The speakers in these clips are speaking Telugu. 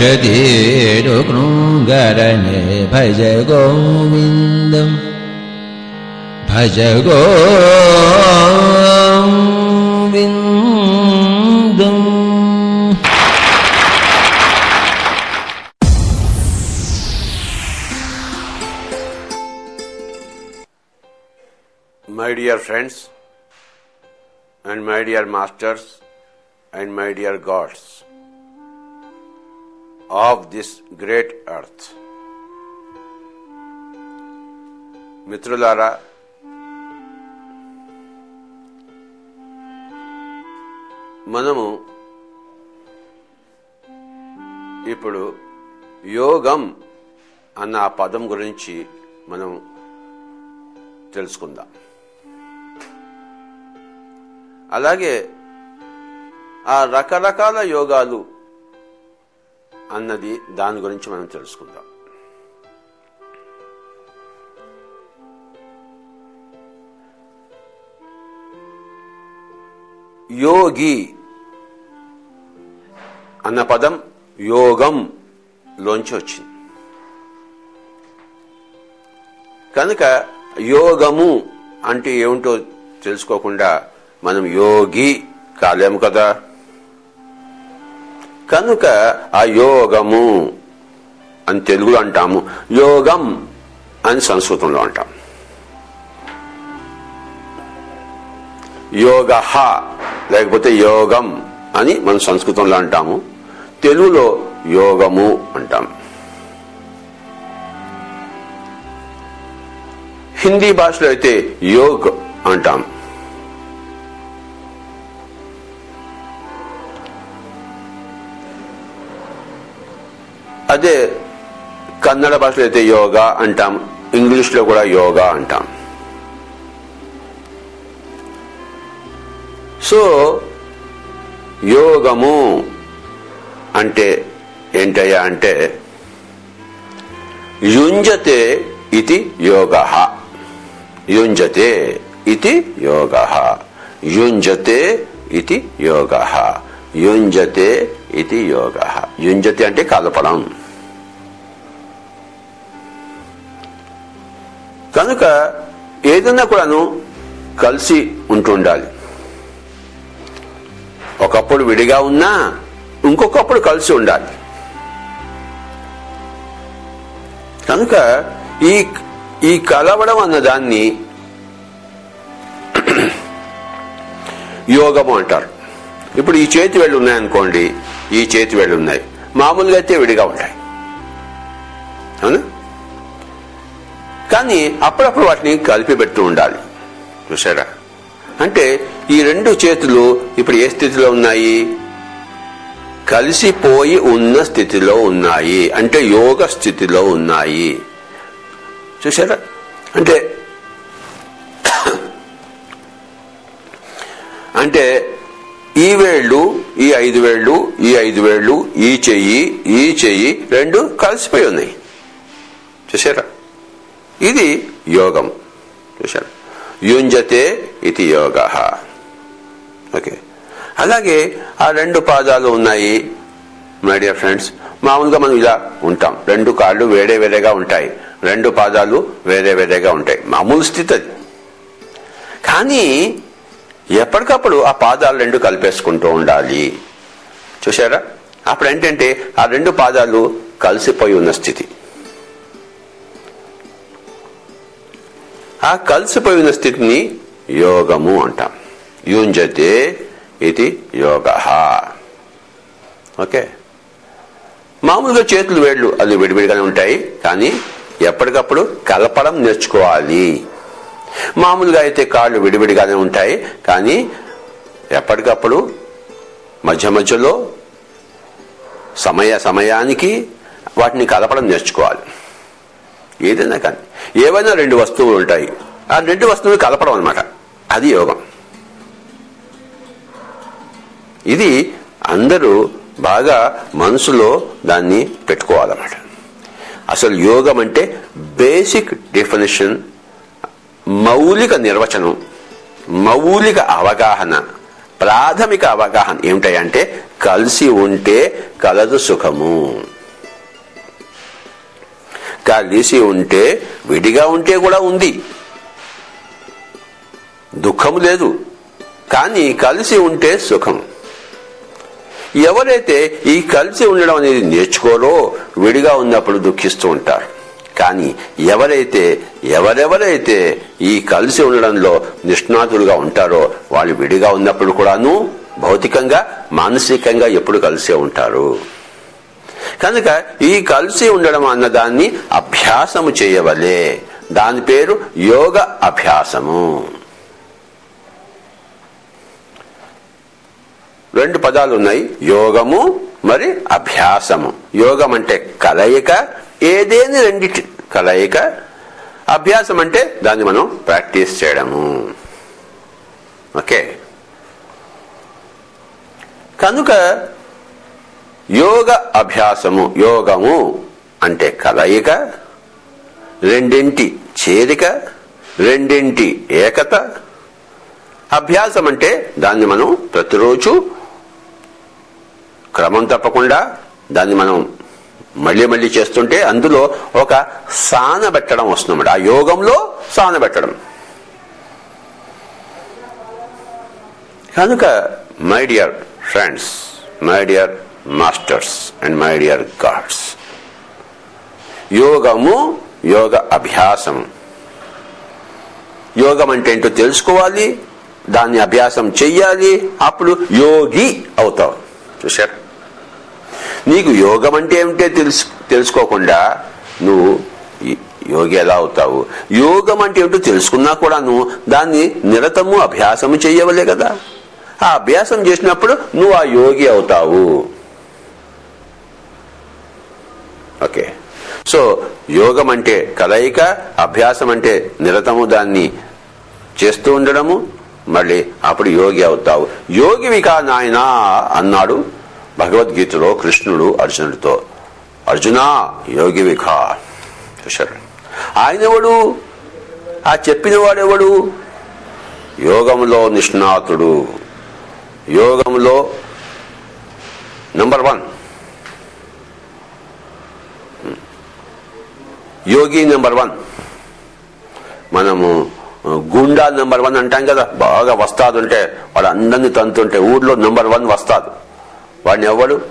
रक्षते रुक्णुगरणे भज Govindam Bhaja Govindam My dear friends, and my dear masters, this great earth మిత్రులారా మనము ఇప్పుడు యోగం అన్న ఆ పదం గురించి మనం తెలుసుకుందాం. అలాగే ఆ రకరకాల యోగాలు అన్నది దాని గురించి మనం తెలుసుకుందాం. యోగి అన్న పదం యోగం లోంచి వచ్చింది. కనుక యోగము అంటే ఏమిటో తెలుసుకోకుండా మనం యోగి కాలేము కదా? కనుక ఆ యోగము అని తెలుగులో అంటాము. యోగం అని సంస్కృతంలో అంటాం. యోగ లేకపోతే యోగం అని మనం సంస్కృతంలో అంటాము. తెలుగులో యోగము అంటాం. హిందీ భాషలో అయితే యోగ్ అంటాం. అదే కన్నడ భాషలో అయితే యోగా అంటాం ఇంగ్లీష్లో కూడా యోగా అంటాం. సో యోగము అంటే ఏంటయ్యా అంటే యుంజతే ఇది యోగ. యుంజతే ఇది యోగ. యుంజతే ఇది యోగ. యుంజతే ఇది యోగ. యుంజతే అంటే కలపడం. కనుక ఏదన్నా కూడాను కలిసి ఉంటుండాలి. ఒకప్పుడు విడిగా ఉన్నా ఇంకొకప్పుడు కలిసి ఉండాలి. కనుక ఈ ఈ కలవడం అన్న దాన్ని యోగము అంటారు. ఇప్పుడు ఈ చేతి వేళ్ళు ఉన్నాయనుకోండి ఈ చేతి వేళ్ళు ఉన్నాయి. మామూలుగా అయితే విడిగా ఉంటాయి. అవునా? కానీ అప్పుడప్పుడు వాటిని కలిపి పెడుతూ ఉండాలి. చూసారా అంటే ఈ రెండు చేతులు ఇప్పుడు ఏ స్థితిలో ఉన్నాయి? కలిసిపోయి ఉన్న స్థితిలో ఉన్నాయి. అంటే యోగ స్థితిలో ఉన్నాయి. చూసారా అంటే అంటే ఈ వేళ్ళు ఈ ఐదు వేళ్ళు ఈ ఐదు వేళ్ళు ఈ చెయ్యి ఈ చెయ్యి రెండు కలిసిపోయి ఉన్నాయి. చూసారా ఇది యోగం. చూశారు. యుంజతే ఇది యోగ. ఓకే. అలాగే ఆ రెండు పాదాలు ఉన్నాయి. మై డియర్ ఫ్రెండ్స్ మామూలుగా మనం ఇలా ఉంటాం. రెండు కాళ్ళు వేరే వేరేగా ఉంటాయి. రెండు పాదాలు వేరే వేరేగా ఉంటాయి. మామూలు స్థితి అది. కానీ ఎప్పటికప్పుడు ఆ పాదాలు రెండు కలిపేసుకుంటూ ఉండాలి. చూసారా అప్పుడు ఏంటంటే ఆ రెండు పాదాలు కలిసిపోయి ఉన్న స్థితి. ఆ కలిసిపోయిన స్థితిని యోగము అంటాం. యుంజతే ఇది యోగ. ఓకే? మామూలుగా చేతులు వేళ్ళు అది విడివిడిగానే ఉంటాయి కానీ ఎప్పటికప్పుడు కలపడం నేర్చుకోవాలి. మామూలుగా అయితే కాళ్ళు విడివిడిగానే ఉంటాయి కానీ ఎప్పటికప్పుడు మధ్య మధ్యలో సమయ సమయానికి వాటిని కలపడం నేర్చుకోవాలి. ఏదైనా కానీ. ఏవైనా రెండు వస్తువులు ఉంటాయి. ఆ రెండు వస్తువులు కలపడం అనమాట అది యోగం. ఇది అందరూ బాగా మనసులో దాన్ని పెట్టుకోవాలన్నమాట. అసలు యోగం అంటే బేసిక్ డెఫినేషన్ మౌలిక నిర్వచనం మౌలిక అవగాహన ప్రాథమిక అవగాహన ఏమిటాయంటే కలిసి ఉంటే కలదు సుఖము. కలిసి ఉంటే విడిగా ఉంటే కూడా ఉంది. దుఃఖం లేదు. కానీ కలిసి ఉంటే సుఖం. ఎవరైతే ఈ కలిసి ఉండడం అనేది నేర్చుకోరో విడిగా ఉన్నప్పుడు దుఃఖిస్తూ ఉంటారు. కానీ ఎవరైతే ఎవరెవరైతే ఈ కలిసి ఉండడంలో నిష్ణాతులుగా ఉంటారో వాళ్ళు విడిగా ఉన్నప్పుడు కూడాను భౌతికంగా మానసికంగా ఎప్పుడు కలిసే ఉంటారు. కనుక ఈ కలిసి ఉండడం అన్న దాన్ని అభ్యాసము చేయవలే. దాని పేరు యోగ అభ్యాసము. రెండు పదాలు ఉన్నాయి. యోగము మరి అభ్యాసము. యోగం అంటే కలయిక ఏదేని రెండిటి కలయిక అభ్యాసం అంటే దాన్ని మనం ప్రాక్టీస్ చేయడము. ఓకే? కనుక యోగ అభ్యాసము యోగము అంటే కలయిక రెండింటి చేరిక రెండింటి ఏకత. అభ్యాసం అంటే దాన్ని మనం ప్రతిరోజు క్రమం తప్పకుండా దాన్ని మనం మళ్ళీ మళ్ళీ చేస్తుంటే అందులో ఒక సాన పెట్టడం ఆ యోగంలో సాన పెట్టడం. కనుక my dear friends my dear masters and my dear gods యోగము యోగ అభ్యాసం. యోగం అంటే ఏంటో తెలుసుకోవాలి దాన్ని అభ్యాసం చెయ్యాలి అప్పుడు యోగి అవుతావు. చూశారు? నీకు యోగం అంటే ఏమిటో తెలుసు తెలుసుకోకుండా నువ్వు యోగి ఎలా అవుతావు? యోగం అంటే ఏమిటో తెలుసుకున్నా కూడా నువ్వు దాన్ని నిరతము అభ్యాసము చెయ్యవలే కదా. ఆ అభ్యాసం చేసినప్పుడు నువ్వు ఆ యోగి అవుతావు. ఓకే. సో యోగం అంటే కలయిక అభ్యాసం అంటే నిరతము దాన్ని చేస్తూ ఉండడము మళ్ళీ అప్పుడు యోగి అవుతావు. యోగివికా నాయనా అన్నాడు భగవద్గీతలో కృష్ణుడు అర్జునుడితో. అర్జునా యోగివికా చూశారు. ఆయన ఎవడు ఆ చెప్పిన వాడెవడు యోగంలో నిష్ణాతుడు. యోగంలో నంబర్ వన్. యోగి నెంబర్ వన్. మనము గుండా నెంబర్ వన్ అంటాం కదా బాగా వస్తాదు ఉంటే వాడు అందరినీ తంతుంటే ఊర్లో నెంబర్ వన్ వస్తాదు. వాడిని ఎవడు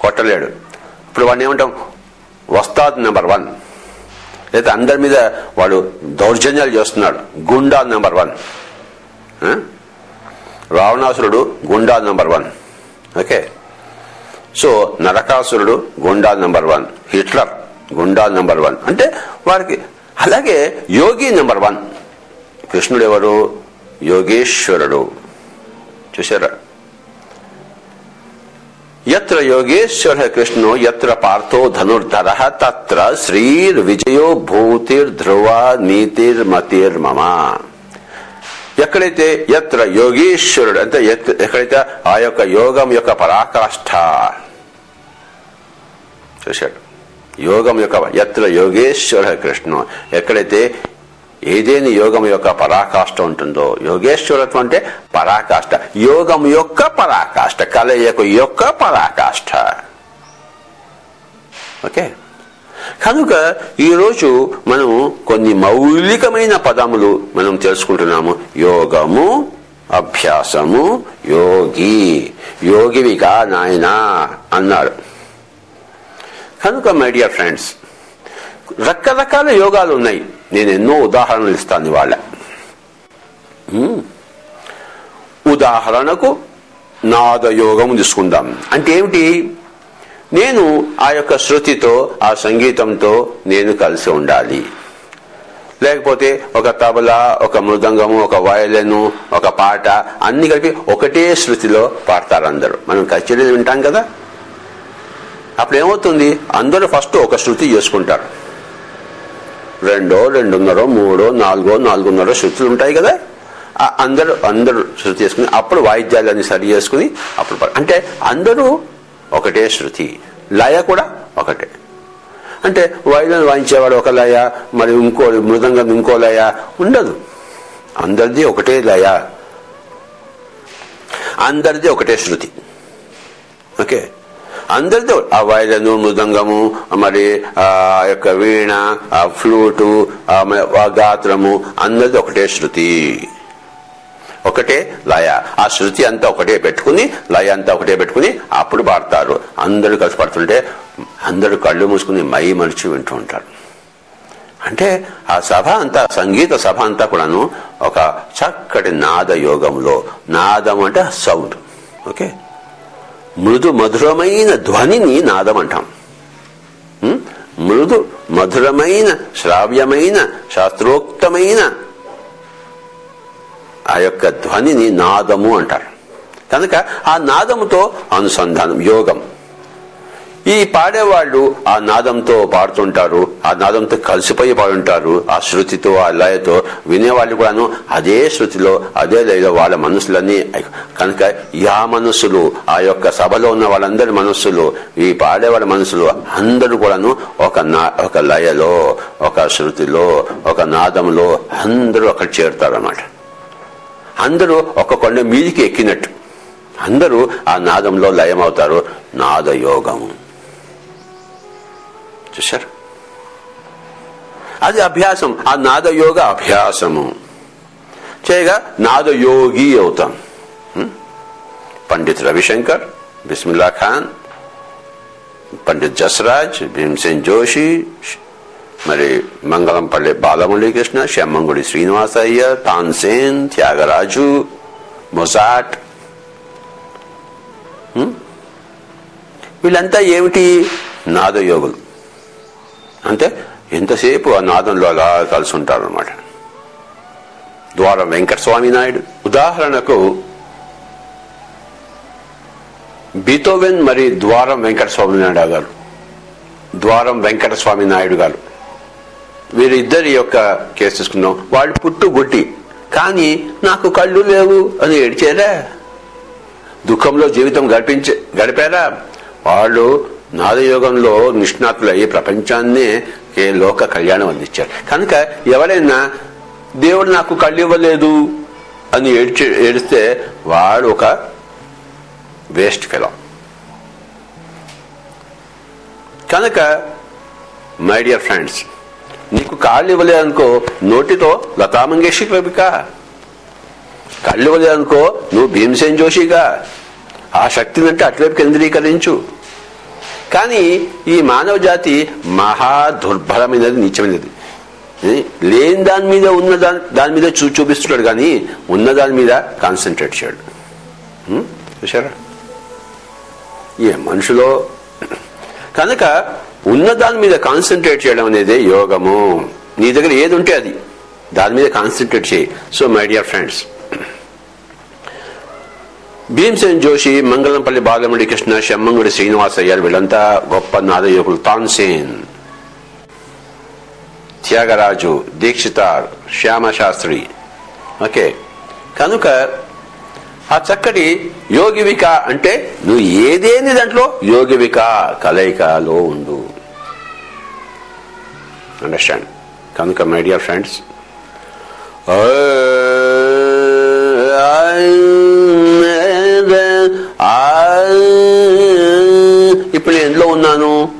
కొట్టలేడు. ఇప్పుడు వాడిని ఏమంటాం? వస్తాదు నెంబర్ వన్. లేదా అందరి మీద వాడు దౌర్జన్యాలు చేస్తున్నాడు. గుండా నెంబర్ వన్. రావణాసురుడు గుండా నెంబర్ వన్. ఓకే? సో నరకాసురుడు గుండా నెంబర్ వన్. హిట్లర్. గుండా నెంబర్ వన్. అంటే వారికి అలాగే యోగి నెంబర్ వన్. కృష్ణుడు ఎవరు యోగేశ్వరుడు. చూసారా ఎత్ర యోగేశ్వర కృష్ణో ఎత్ర పార్థో ధనుర్ధర తత్ర శ్రీర్ విజయో భూతిర్ ధ్రువ నీతిర్ మతిర్ మమ. ఎక్కడైతే ఎత్ర యోగేశ్వరుడు అంటే ఎక్కడైతే ఆ యొక్క యోగం యొక్క పరాకాష్ఠ. చూశాడు. యోగం యొక్క ఎత్ర యోగేశ్వర కృష్ణ. ఎక్కడైతే ఏదేని యోగం యొక్క పరాకాష్ఠ ఉంటుందో యోగేశ్వరత్వం అంటే పరాకాష్ఠ యోగం యొక్క పరాకాష్ఠ కలయిక యొక్క పరాకాష్ఠ ఓకే? కనుక ఈరోజు మనం కొన్ని మౌలికమైన పదములు మనం తెలుసుకుంటున్నాము. యోగము అభ్యాసము యోగి. యోగివిగా నాయన అన్నాడు కనుక మై డియర్ ఫ్రెండ్స్ రకరకాల యోగాలు ఉన్నాయి నేను ఎన్నో ఉదాహరణలు ఇస్తాను ఇవాళ. ఉదాహరణకు నాద యోగం తీసుకుందాం. అంటే ఏమిటి? నేను ఆ యొక్క శృతితో ఆ సంగీతంతో నేను కలిసి ఉండాలి. లేకపోతే ఒక తబలా ఒక మృదంగము ఒక వయలను ఒక పాట అన్ని కలిపి ఒకటే శృతిలో పాడతారు అందరూ. మనం కచేరీలు వింటాం కదా? అప్పుడు ఏమవుతుంది అందరూ ఫస్ట్ ఒక శృతి చేసుకుంటారు. రెండో రెండున్నరో మూడో నాలుగో నాలుగున్నరో శృతులు ఉంటాయి కదా? అందరూ అందరూ శృతి చేసుకుని అప్పుడు వాయిద్యాలన్నీ సరి చేసుకుని అప్పుడు అంటే అందరూ ఒకటే శృతి. లయ కూడా ఒకటే. అంటే వైలన్ వాయించేవాడు ఒక లయ మరి ఇంకో మృదంగం ఇంకో లయ ఉండదు. అందరిది ఒకటే లయ. అందరిది ఒకటే శృతి. ఓకే? అందరితో ఆ వాయిదను మృదంగము మరి ఆ యొక్క వీణ ఆ ఫ్లూటు ఆ ఆ గాత్రము అందరిది ఒకటే శృతి. ఒకటే లయ. ఆ శృతి అంతా ఒకటే పెట్టుకుని లయ అంతా ఒకటే పెట్టుకుని అప్పుడు పాడతారు. అందరూ కలిసి పడుతుంటే అందరూ కళ్ళు మూసుకుని మై మరిచి వింటూ ఉంటారు. అంటే ఆ సభ అంతా సంగీత సభ అంతా కూడాను ఒక చక్కటి నాద యోగంలో నాదం అంటే సౌండ్. ఓకే? మృదు మధురమైన ధ్వనిని నాదం అంటాం. మృదు మధురమైన శ్రావ్యమైన శాస్త్రోక్తమైన ఆ యొక్క ధ్వనిని నాదము అంటారు. కనుక ఆ నాదముతో అనుసంధానం యోగం. ఈ పాడేవాళ్ళు ఆ నాదంతో పాడుతుంటారు ఆ నాదంతో కలిసిపోయి పాడుంటారు ఆ శృతితో ఆ లయతో వినేవాళ్ళు కూడాను అదే శృతిలో అదే లయలో వాళ్ళ మనసులన్నీ కనుక యా మనస్సులు ఆ యొక్క సభలో ఉన్న వాళ్ళందరి మనస్సులు ఈ పాడేవాళ్ళ మనసులు అందరూ కూడాను ఒక నా ఒక లయలో ఒక శృతిలో ఒక నాదంలో అందరూ అక్కడ చేరుతారు అన్నమాట అందరూ ఒక కొండ మీదికి ఎక్కినట్టు. అందరూ ఆ నాదంలో లయమవుతారు. నాదయోగము చూశారు అది అభ్యాసం ఆ నాదయోగ అభ్యాసము చేయగా నాదయోగి అవుతాం హ్మ్? పండిత్ రవిశంకర్ బిస్మిల్లా ఖాన్ పండిత్ జసరాజ్ భీమసేన్ జోషి మరి మంగళంపల్లి బాలమురళీకృష్ణ శమ్మంగుడి శ్రీనివాస అయ్యర్ తాన్సేన్ త్యాగరాజు మొజాట్ హ్మ్? వీళ్ళంతా ఏమిటి? నాదయోగులు అంటే ఎంతసేపు ఆ నాదంలో అలా కలిసి ఉంటారు అనమాట ద్వారం వెంకటస్వామి నాయుడు. ఉదాహరణకు బీతోవెన్ మరి ద్వారం వెంకటస్వామి నాయుడు గారు. ద్వారం వెంకటస్వామి నాయుడు గారు. వీరిద్దరి యొక్క కేసు తీసుకున్నాం వాళ్ళు పుట్టు గుట్టి కానీ నాకు కళ్ళు లేవు అని ఏడిచేరా? దుఃఖంలో జీవితం గడిపించే గడిపారా? వాళ్ళు నాదయోగంలో నిష్ణాతులయ్యి ప్రపంచాన్నే లోక కళ్యాణం అందించారు. కనుక ఎవరైనా దేవుడు నాకు కళ్ళు ఇవ్వలేదు అని ఏడ్చి ఏడిస్తే వాడు ఒక వేస్ట్ ఫెలో. కనుక మై డియర్ ఫ్రెండ్స్ నీకు కాళ్ళు ఇవ్వలేదనుకో నోటితో లతా మంగేష్కర్ రవిక కళ్ళు ఇవ్వలేదనుకో నువ్వు భీమసేన్ జోషిగా. ఆ శక్తిని అంటే అటువైపు కేంద్రీకరించు. కానీ ఈ మానవ జాతి మహా దుర్బలమైనది నీచమైనది లేని దాని మీద ఉన్న దాని దాని మీద చూ చూపిస్తున్నాడు కానీ ఉన్న దాని మీద కాన్సన్ట్రేట్ చేయడు. చూసారా ఏ మనుషులో కనుక ఉన్న దాని మీద కాన్సన్ట్రేట్ చేయడం అనేది యోగము. నీ దగ్గర ఏది ఉంటే అది. దాని మీద కాన్సన్ట్రేట్ చేయి. So my dear friends Bhimsen Joshi Mangalampalli Balamurali Krishna Semmangudi Srinivasa Iyer వీళ్ళంతా గొప్ప నాదయోగులు తాన్సేన్ త్యాగరాజు దీక్షితార్ శ్యామ శాస్త్రి ఓకే కనుక ఆ చక్కటి యోగివిక అంటే నువ్వు ఏదేని దాంట్లో యోగివిక కలయికలో ఉండు అండర్స్టాండ్ కనుక మై డియర్ ఫ్రెండ్స్ ఇప్పుడు నేను ఎందులో ఉన్నాను?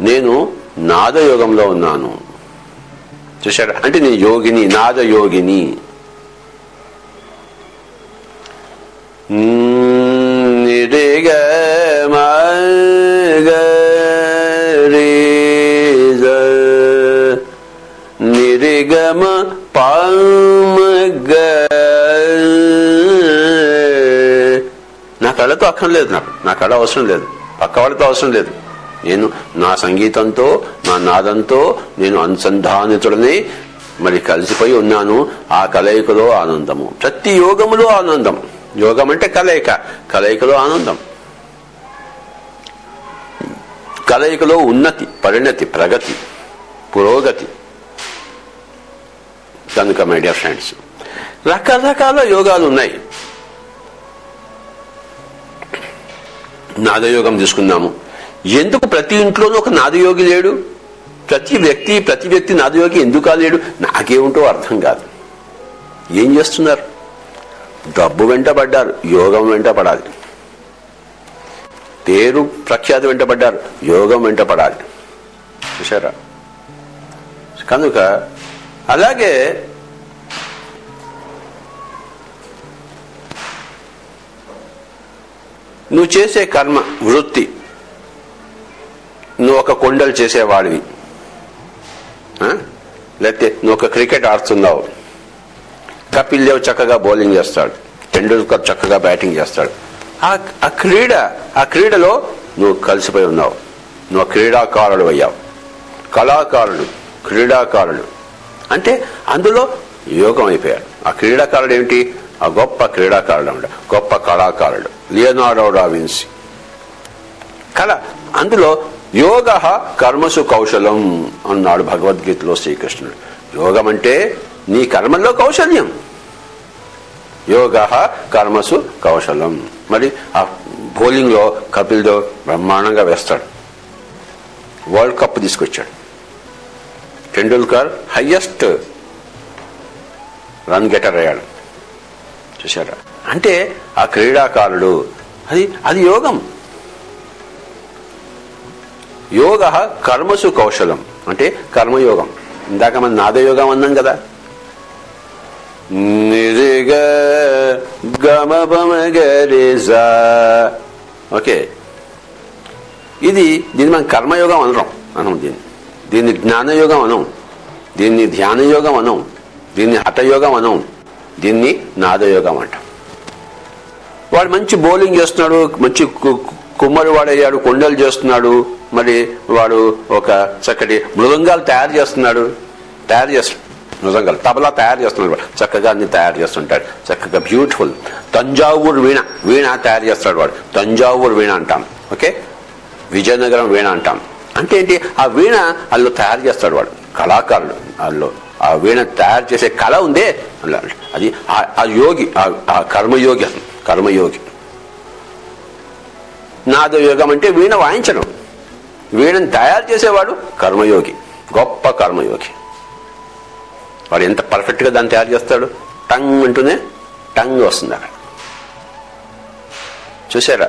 నేను నాదయోగంలో ఉన్నాను. చూశారా? అంటే నేను యోగిని నాదయోగిని. నిరిగ నిరిగమ గ నా కళతో అక్కం లేదు నాకు. నా కళ అవసరం లేదు. పక్క వాళ్ళతో అవసరం లేదు. నేను నా సంగీతంతో నా నాదంతో నేను అనుసంధానితుడని మరి కలిసిపోయి ఉన్నాను. ఆ కలయికలో ఆనందము. ప్రతి యోగములో ఆనందం యోగం అంటే కలయిక. కలయికలో ఆనందం. కలయికలో ఉన్నతి పరిణతి ప్రగతి పురోగతి. కనుక మై డియర్ ఫ్రెండ్స్ రకరకాల యోగాలు ఉన్నాయి. నాదయోగం తీసుకుందాము ఎందుకు ప్రతి ఇంట్లోనూ ఒక నాదయోగి లేడు? ప్రతి వ్యక్తి ప్రతి వ్యక్తి నాదయోగి ఎందుకు కాలేడు నాకేమిటో అర్థం కాదు. ఏం చేస్తున్నారు? డబ్బు వెంట పడ్డారు యోగం వెంట పడాలి. పేరు ప్రఖ్యాతి వెంట పడ్డారు యోగం వెంట పడాలి. చూసారా కనుక అలాగే నువ్వు చేసే కర్మ వృత్తి. నువ్వు ఒక కొండలు చేసేవాడివి. లేకపోతే నువ్వు ఒక క్రికెట్ ఆడుతున్నావు. కపిల్ దేవ్ చక్కగా బౌలింగ్ చేస్తాడు. టెండూల్కర్ చక్కగా బ్యాటింగ్ చేస్తాడు. ఆ- క్రీడ ఆ క్రీడలో నువ్వు కలిసిపోయి ఉన్నావు. నువ్వు క్రీడాకారుడు అయ్యావు. కళాకారుడు క్రీడాకారుడు. అంటే అందులో యోగం అయిపోయాడు. ఆ క్రీడాకారుడు ఏమిటి? ఆ గొప్ప క్రీడాకారుడు గొప్ప కళాకారుడు. లియోనార్డో డావిన్సీ కళ అందులో యోగ కర్మసు కౌశలం అన్నాడు భగవద్గీతలో శ్రీకృష్ణుడు. యోగం అంటే నీ కర్మల్లో కౌశల్యం. యోగ కర్మసు కౌశలం. మరి ఆ బౌలింగ్లో కపిల్ దేవ్ బ్రహ్మాండంగా వేస్తాడు. వరల్డ్ కప్ తీసుకొచ్చాడు. టెండూల్కర్ హయ్యెస్ట్ రన్ గెటర్ అయ్యాడు. చూసారా అంటే ఆ క్రీడాకారుడు అది అది యోగం. యోగ కర్మసు కౌశలం అంటే కర్మయోగం. ఇందాక మనం నాదయోగం అన్నాం కదా. నిరిగ గమపమగరిజా. ఓకే. ఇది దీన్ని మనం కర్మయోగం అనరం అనం దీన్ని. దీన్ని జ్ఞానయోగం అనం దీన్ని ధ్యానయోగం అనం దీన్ని హఠయోగం అనం దీన్ని నాదయోగం అంటాం. వాడు మంచి బౌలింగ్ చేస్తున్నాడు మంచి కు- కుమ్మరి వాడయ్యాడు కొండలు చేస్తున్నాడు మరి వాడు ఒక చక్కటి మృదంగాలు తయారు చేస్తున్నాడు. తయారు చేస్తాడు మృదంగాలు తబలా తయారు చేస్తున్నాడు వాడు. చక్కగా అన్ని తయారు చేస్తుంటాడు. చక్కగా బ్యూటిఫుల్. తంజావూరు వీణ వీణ తయారు చేస్తాడు వాడు. తంజావూరు వీణ అంటాం. ఓకే? విజయనగరం వీణ అంటాం. అంటే ఏంటి? ఆ వీణ అల్లు తయారు చేస్తాడు వాడు. కళాకారుడు వాళ్ళు ఆ వీణ తయారు చేసే కళ ఉందే అందులో. అది ఆ- యోగి ఆ- ఆ కర్మయోగి అసలు కర్మయోగి. నాదయోగం అంటే వీణ వాయించడం. వీణను తయారు చేసేవాడు కర్మయోగి గొప్ప కర్మయోగి. వాడు ఎంత పర్ఫెక్ట్గా దాన్ని తయారు చేస్తాడు? టంగ్ అంటూనే టంగ్ వస్తుంది అక్కడ. చూసారా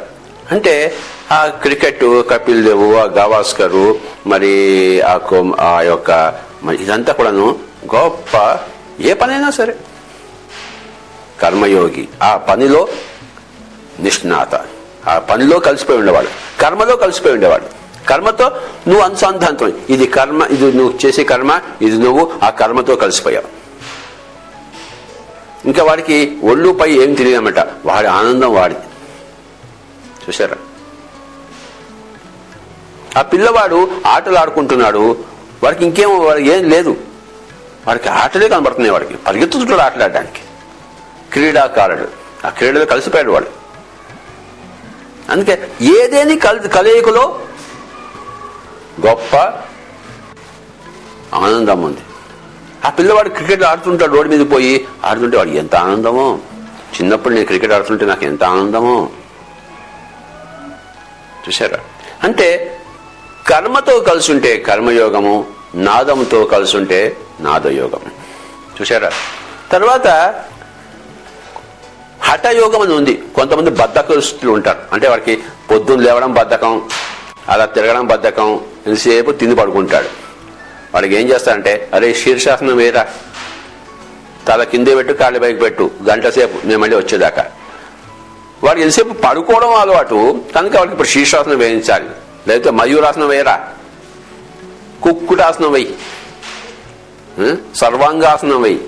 అంటే ఆ క్రికెట్ కపిల్ దేవు ఆ గవాస్కరు మరి ఆ ఆ యొక్క మరి ఇదంతా కూడాను గొప్ప ఏ పనైనా సరే. కర్మయోగి. ఆ పనిలో నిష్ణాత. ఆ పనిలో కలిసిపోయి ఉండేవాడు. కర్మలో కలిసిపోయి ఉండేవాడు. కర్మతో నువ్వు అనుసంధానం ఇది కర్మ ఇది నువ్వు చేసే కర్మ ఇది నువ్వు ఆ కర్మతో కలిసిపోయావు. ఇంకా వాడికి ఒళ్ళు పై ఏం తెలియదన్నమాట. వాడి ఆనందం వాడిది. చూసారా ఆ పిల్లవాడు ఆటలు ఆడుకుంటున్నాడు. వాడికి ఇంకేం ఏం లేదు. వాడికి ఆటలే కనబడుతున్నాయి వాడికి. పరిగెత్తుతుంటాడు ఆటలాడడానికి. క్రీడాకారుడు. ఆ క్రీడలో కలిసిపోయాడు వాడు. అందుకే ఏదేని కలి కలయికలో గొప్ప ఆనందం ఉంది. ఆ పిల్లవాడు క్రికెట్ ఆడుతుంటాడు రోడ్డు మీద పోయి ఆడుతుంటే వాడు ఎంత ఆనందమో. చిన్నప్పుడు నేను క్రికెట్ ఆడుతుంటే నాకు ఎంత ఆనందమో. చూసారా అంటే కర్మతో కలిసి ఉంటే కర్మయోగము నాదంతో కలిసి ఉంటే నాదయోగం చూసారా తర్వాత హఠయోగం అని ఉంది. కొంతమంది బద్ధకస్తులు ఉంటారు. అంటే వాడికి పొద్దున్న లేవడం బద్ధకం అలా తిరగడం బద్ధకం ఎంతసేపు తిని పడుకుంటాడు. వాడికి ఏం చేస్తాడంటే అరే శీర్షాసనం వేరా తల కిందే పెట్టు కాళ్ళ పైకి పెట్టు. గంట సేపు మేము మళ్ళీ వచ్చేదాకా. వాడికి ఎంతసేపు పడుకోవడం అలవాటు కనుక వాడికి ఇప్పుడు శీర్షాసనం వేయించాలి. లేకపోతే మయూరాసనం వేయరా. కుక్కుటాసనం వెయ్యి సర్వాంగాసనం వెయ్యి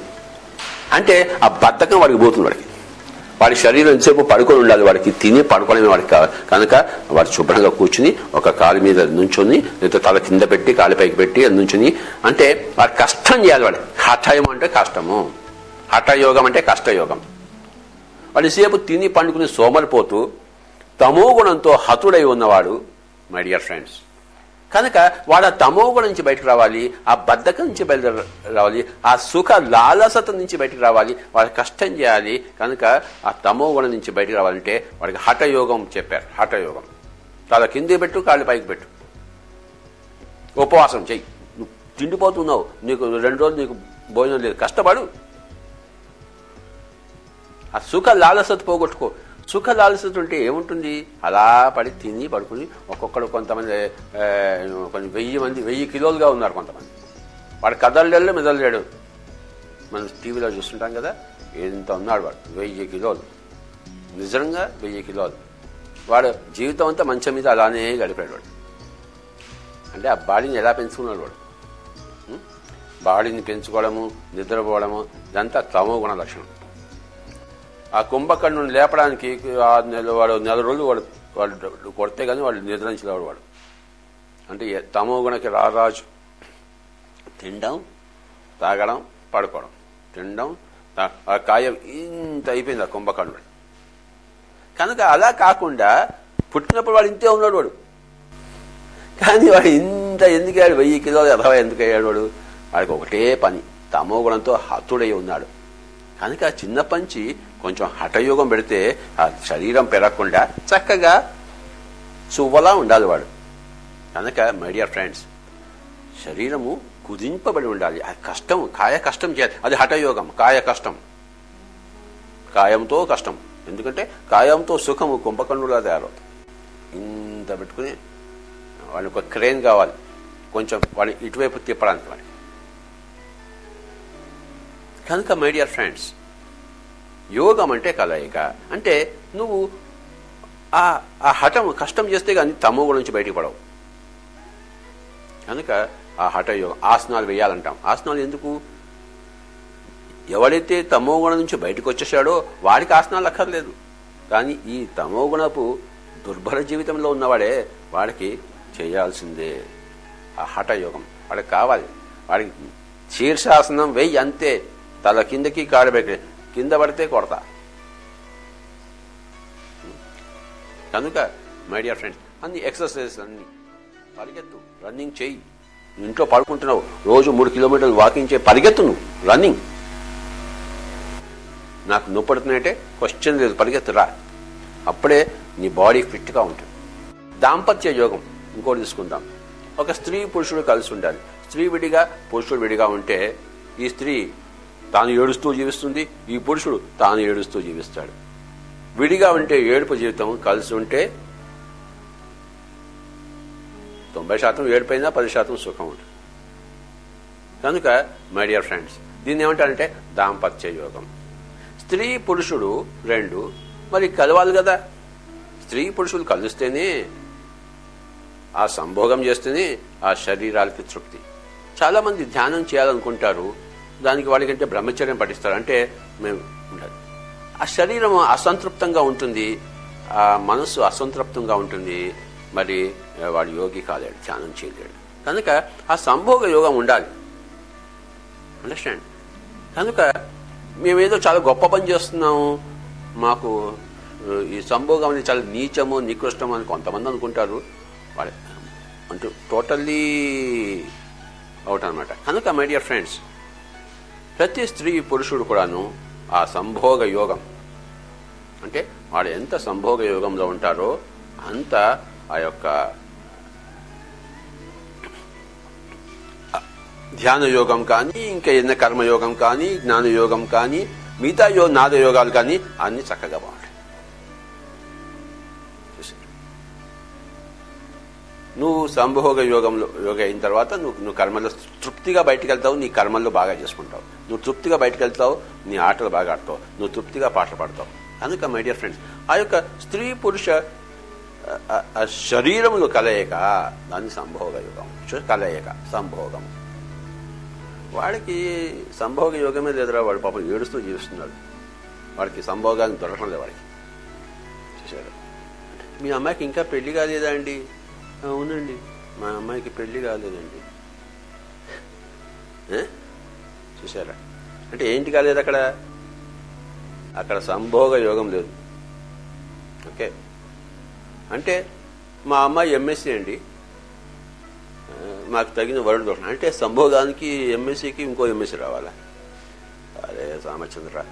అంటే ఆ బద్ధకం వాడికి పోతుంది వాడికి. వాడి శరీరం ఎంతసేపు పడుకొని ఉండాలి వాడికి తిని పడుకోవడమే వాడికి కావాలి కనుక వాడు శుభ్రంగా కూర్చుని ఒక కాలు మీద నుంచుని లేదా తల కింద పెట్టి కాలు పైకి పెట్టి అది నుంచుని అంటే వాడు కష్టం చేయాలి వాడు హఠయం అంటే కష్టము. హఠయోగం అంటే కష్టయోగం. వాడి సేపు తిని పండుకుని సోమరిపోతూ తమో గుణంతో హతుడై ఉన్నవాడు మై డియర్ ఫ్రెండ్స్. కనుక వాడు ఆ తమో నుంచి బయటకు రావాలి ఆ బద్ధకం నుంచి బయట రావాలి ఆ సుఖ లాలసత నుంచి బయటకు రావాలి వాడు కష్టం చేయాలి కనుక ఆ తమోగుణం నుంచి బయటకు రావాలంటే వాడికి హఠయోగం చెప్పారు. హఠయోగం. తల కింది పెట్టు కాళ్ళు పైకి పెట్టు. ఉపవాసం చెయ్యి. నువ్వు తిండిపోతున్నావు. నీకు రెండు రోజులు నీకు భోజనం లేదు. కష్టపడు. ఆ సుఖ లాలసత పోగొట్టుకో. సుఖ లాలసత ఉంటే ఏముంటుంది? అలా పడి తిని పడుకుని ఒక్కొక్కడు కొంతమంది కొన్ని వెయ్యి మంది వెయ్యి కిలోలుగా ఉన్నారు కొంతమంది. వాడు కదలలేడు మెదలలేడు. మనం టీవీలో చూస్తుంటాం కదా ఎంత ఉన్నాడు వాడు? వెయ్యి కిలోలు. నిజంగా వెయ్యి కిలోలు. వాడు జీవితం అంతా మంచం మీద అలానే గడిపాడు వాడు. అంటే ఆ బాడీని ఎలా పెంచుకున్నాడు వాడు? బాడీని పెంచుకోవడము నిద్రపోవడము ఇదంతా తమో గుణ లక్షణం. ఆ కుంభకర్ణుని లేపడానికి ఆ నెల వాడు నెల రోజులు వాడు వాడు కొడితే కానీ వాడు నిద్రించలేవాడు వాడు. అంటే తమో గుణకి రారాజు తినడం తాగడం పడుకోవడం. తినడం ఆ కాయం ఇంత అయిపోయింది ఆ కుంభకర్ణుడు. కనుక అలా కాకుండా పుట్టినప్పుడు వాడు ఇంతే ఉన్నాడు వాడు. కానీ వాడు ఇంత ఎందుకు అయ్యాడు? వెయ్యి కిలోలు అథవా ఎందుకు అయ్యాడు వాడు? వాడికి ఒకటే పని. తమో గుణంతో హతుడై ఉన్నాడు. కనుక చిన్నప్పటి నుంచి కొంచెం హఠయోగం పెడితే ఆ శరీరం పెరగకుండా చక్కగా సువ్వలా ఉండాలి వాడు. కనుక మై డియర్ ఫ్రెండ్స్ శరీరము కుదింపబడి ఉండాలి. అది కష్టం కాయ కష్టం చేయాలి అది హఠయోగం కాయ కష్టం. కాయంతో కష్టం. ఎందుకంటే కాయంతో సుఖము కుంభకర్ణులా తయారవుతుంది. ఇంత పెట్టుకుని వాళ్ళకి ఒక క్రేన్ కావాలి. కొంచెం వాళ్ళు ఇటువైపు తిప్పడానికి వాడి కనుక మై డియర్ ఫ్రెండ్స్ యోగం అంటే కలయిక అంటే నువ్వు ఆ ఆ హఠం కష్టం చేస్తే కానీ తమోగుణం నుంచి బయటికి పడవు. కనుక ఆ హఠయోగం ఆసనాలు వేయాలంటాం. ఆసనాలు ఎందుకు? ఎవడైతే తమోగుణం నుంచి బయటకు వచ్చేసాడో వాడికి ఆసనాలు అక్కర్లేదు. కానీ ఈ తమో గుణపు దుర్భర జీవితంలో ఉన్నవాడే వాడికి చేయాల్సిందే. ఆ హఠయోగం వాడికి కావాలి. వాడికి శీర్షాసనం వెయ్యి అంతే. తల కిందకి కాడబెట్టి కింద పడితే కొడతా. కనుక మై డియర్ ఫ్రెండ్స్ అన్ని ఎక్సర్సైజెస్ అన్ని పరిగెత్తు రన్నింగ్ చేయి. ఇంట్లో పడుకుంటున్నావు రోజు మూడు కిలోమీటర్లు వాకింగ్ చేయి పరిగెత్తు నువ్వు రన్నింగ్ నాకు నొప్పి పడుతున్నాయంటే క్వశ్చన్ లేదు పరిగెత్తు రా. అప్పుడే నీ బాడీ ఫిట్గా ఉంటుంది. దాంపత్య యోగం ఇంకోటి తీసుకుందాం. ఒక స్త్రీ పురుషుడు కలిసి ఉండాలి. స్త్రీ విడిగా పురుషుడు విడిగా ఉంటే ఈ స్త్రీ తాను ఏడుస్తూ జీవిస్తుంది. ఈ పురుషుడు తాను ఏడుస్తూ జీవిస్తాడు. విడిగా ఉంటే ఏడుపు జీవితం కలిసి ఉంటే తొంభై శాతం ఏడుపైనా పది శాతం సుఖం ఉంటుంది. కనుక మై డియర్ ఫ్రెండ్స్ దీన్ని ఏమంటారంటే దాంపత్య యోగం. స్త్రీ పురుషుడు రెండు మరి కలవాలి కదా. స్త్రీ పురుషులు కలిస్తేనే ఆ సంభోగం చేస్తేనే ఆ శరీరాలకి తృప్తి. చాలామంది ధ్యానం చేయాలనుకుంటారు దానికి వాళ్ళకంటే బ్రహ్మచర్యం పఠిస్తారు. అంటే మేము ఉండాలి ఆ శరీరం అసంతృప్తంగా ఉంటుంది. ఆ మనస్సు అసంతృప్తంగా ఉంటుంది. మరి వాడు యోగి కాలేడు ధ్యానం చేయలేడు. కనుక ఆ సంభోగ యోగం ఉండాలి. అండర్స్టాండ్ కనుక మేమేదో చాలా గొప్ప పని చేస్తున్నాము. మాకు ఈ సంభోగం అనేది చాలా నీచము నికృష్టము అని కొంతమంది అనుకుంటారు. వాళ్ళ అంటూ టోటల్లీ అవుట్ అనమాట కనుక మై డియర్ ఫ్రెండ్స్ ప్రతి స్త్రీ పురుషుడు కూడాను ఆ సంభోగ యోగం. అంటే వాడు ఎంత సంభోగ యోగంలో ఉంటారో అంత ఆ యొక్క ధ్యాన యోగం కానీ ఇంకా ఎన్న కర్మయోగం కానీ జ్ఞాన యోగం కానీ మిగతా యో నాద యోగాలు కానీ అన్ని చక్కగా నువ్వు సంభోగ యోగంలో యోగ అయిన తర్వాత నువ్వు నువ్వు కర్మల్లో తృప్తిగా బయటకు వెళ్తావు నీ కర్మల్లో బాగా చేసుకుంటావు. నువ్వు తృప్తిగా బయటకు వెళ్తావు నీ ఆటలు బాగా ఆడతావు. నువ్వు తృప్తిగా పాటలు పాడతావు. కనుక మై డియర్ ఫ్రెండ్స్ ఆ యొక్క స్త్రీ పురుష శరీరములు కలయిక దాన్ని సంభోగ యోగం. కలయిక సంభోగం. వాడికి సంభోగ యోగమే లేదురా వాడు పాపం ఏడుస్తూ జీవిస్తున్నాడు. వాడికి సంభోగాన్ని దొరకడం లేదు వాడికి. చూశారు? మీ అమ్మాయికి ఇంకా పెళ్ళి కాలేదా అండి? అవునండి మా అమ్మాయికి పెళ్ళి కాలేదండి. చూసారా చూశారా? అంటే ఏంటి కాలేదు అక్కడ? అక్కడ సంభోగ యోగం లేదు. ఓకే. అంటే మా అమ్మాయి ఎంఎస్సీ అండి. మాకు తగిన వరుడు దొరకడం. అంటే సంభోగానికి ఎంఎస్సీకి ఇంకో ఎంఎస్సీ రావాలా? అరే రామచంద్ర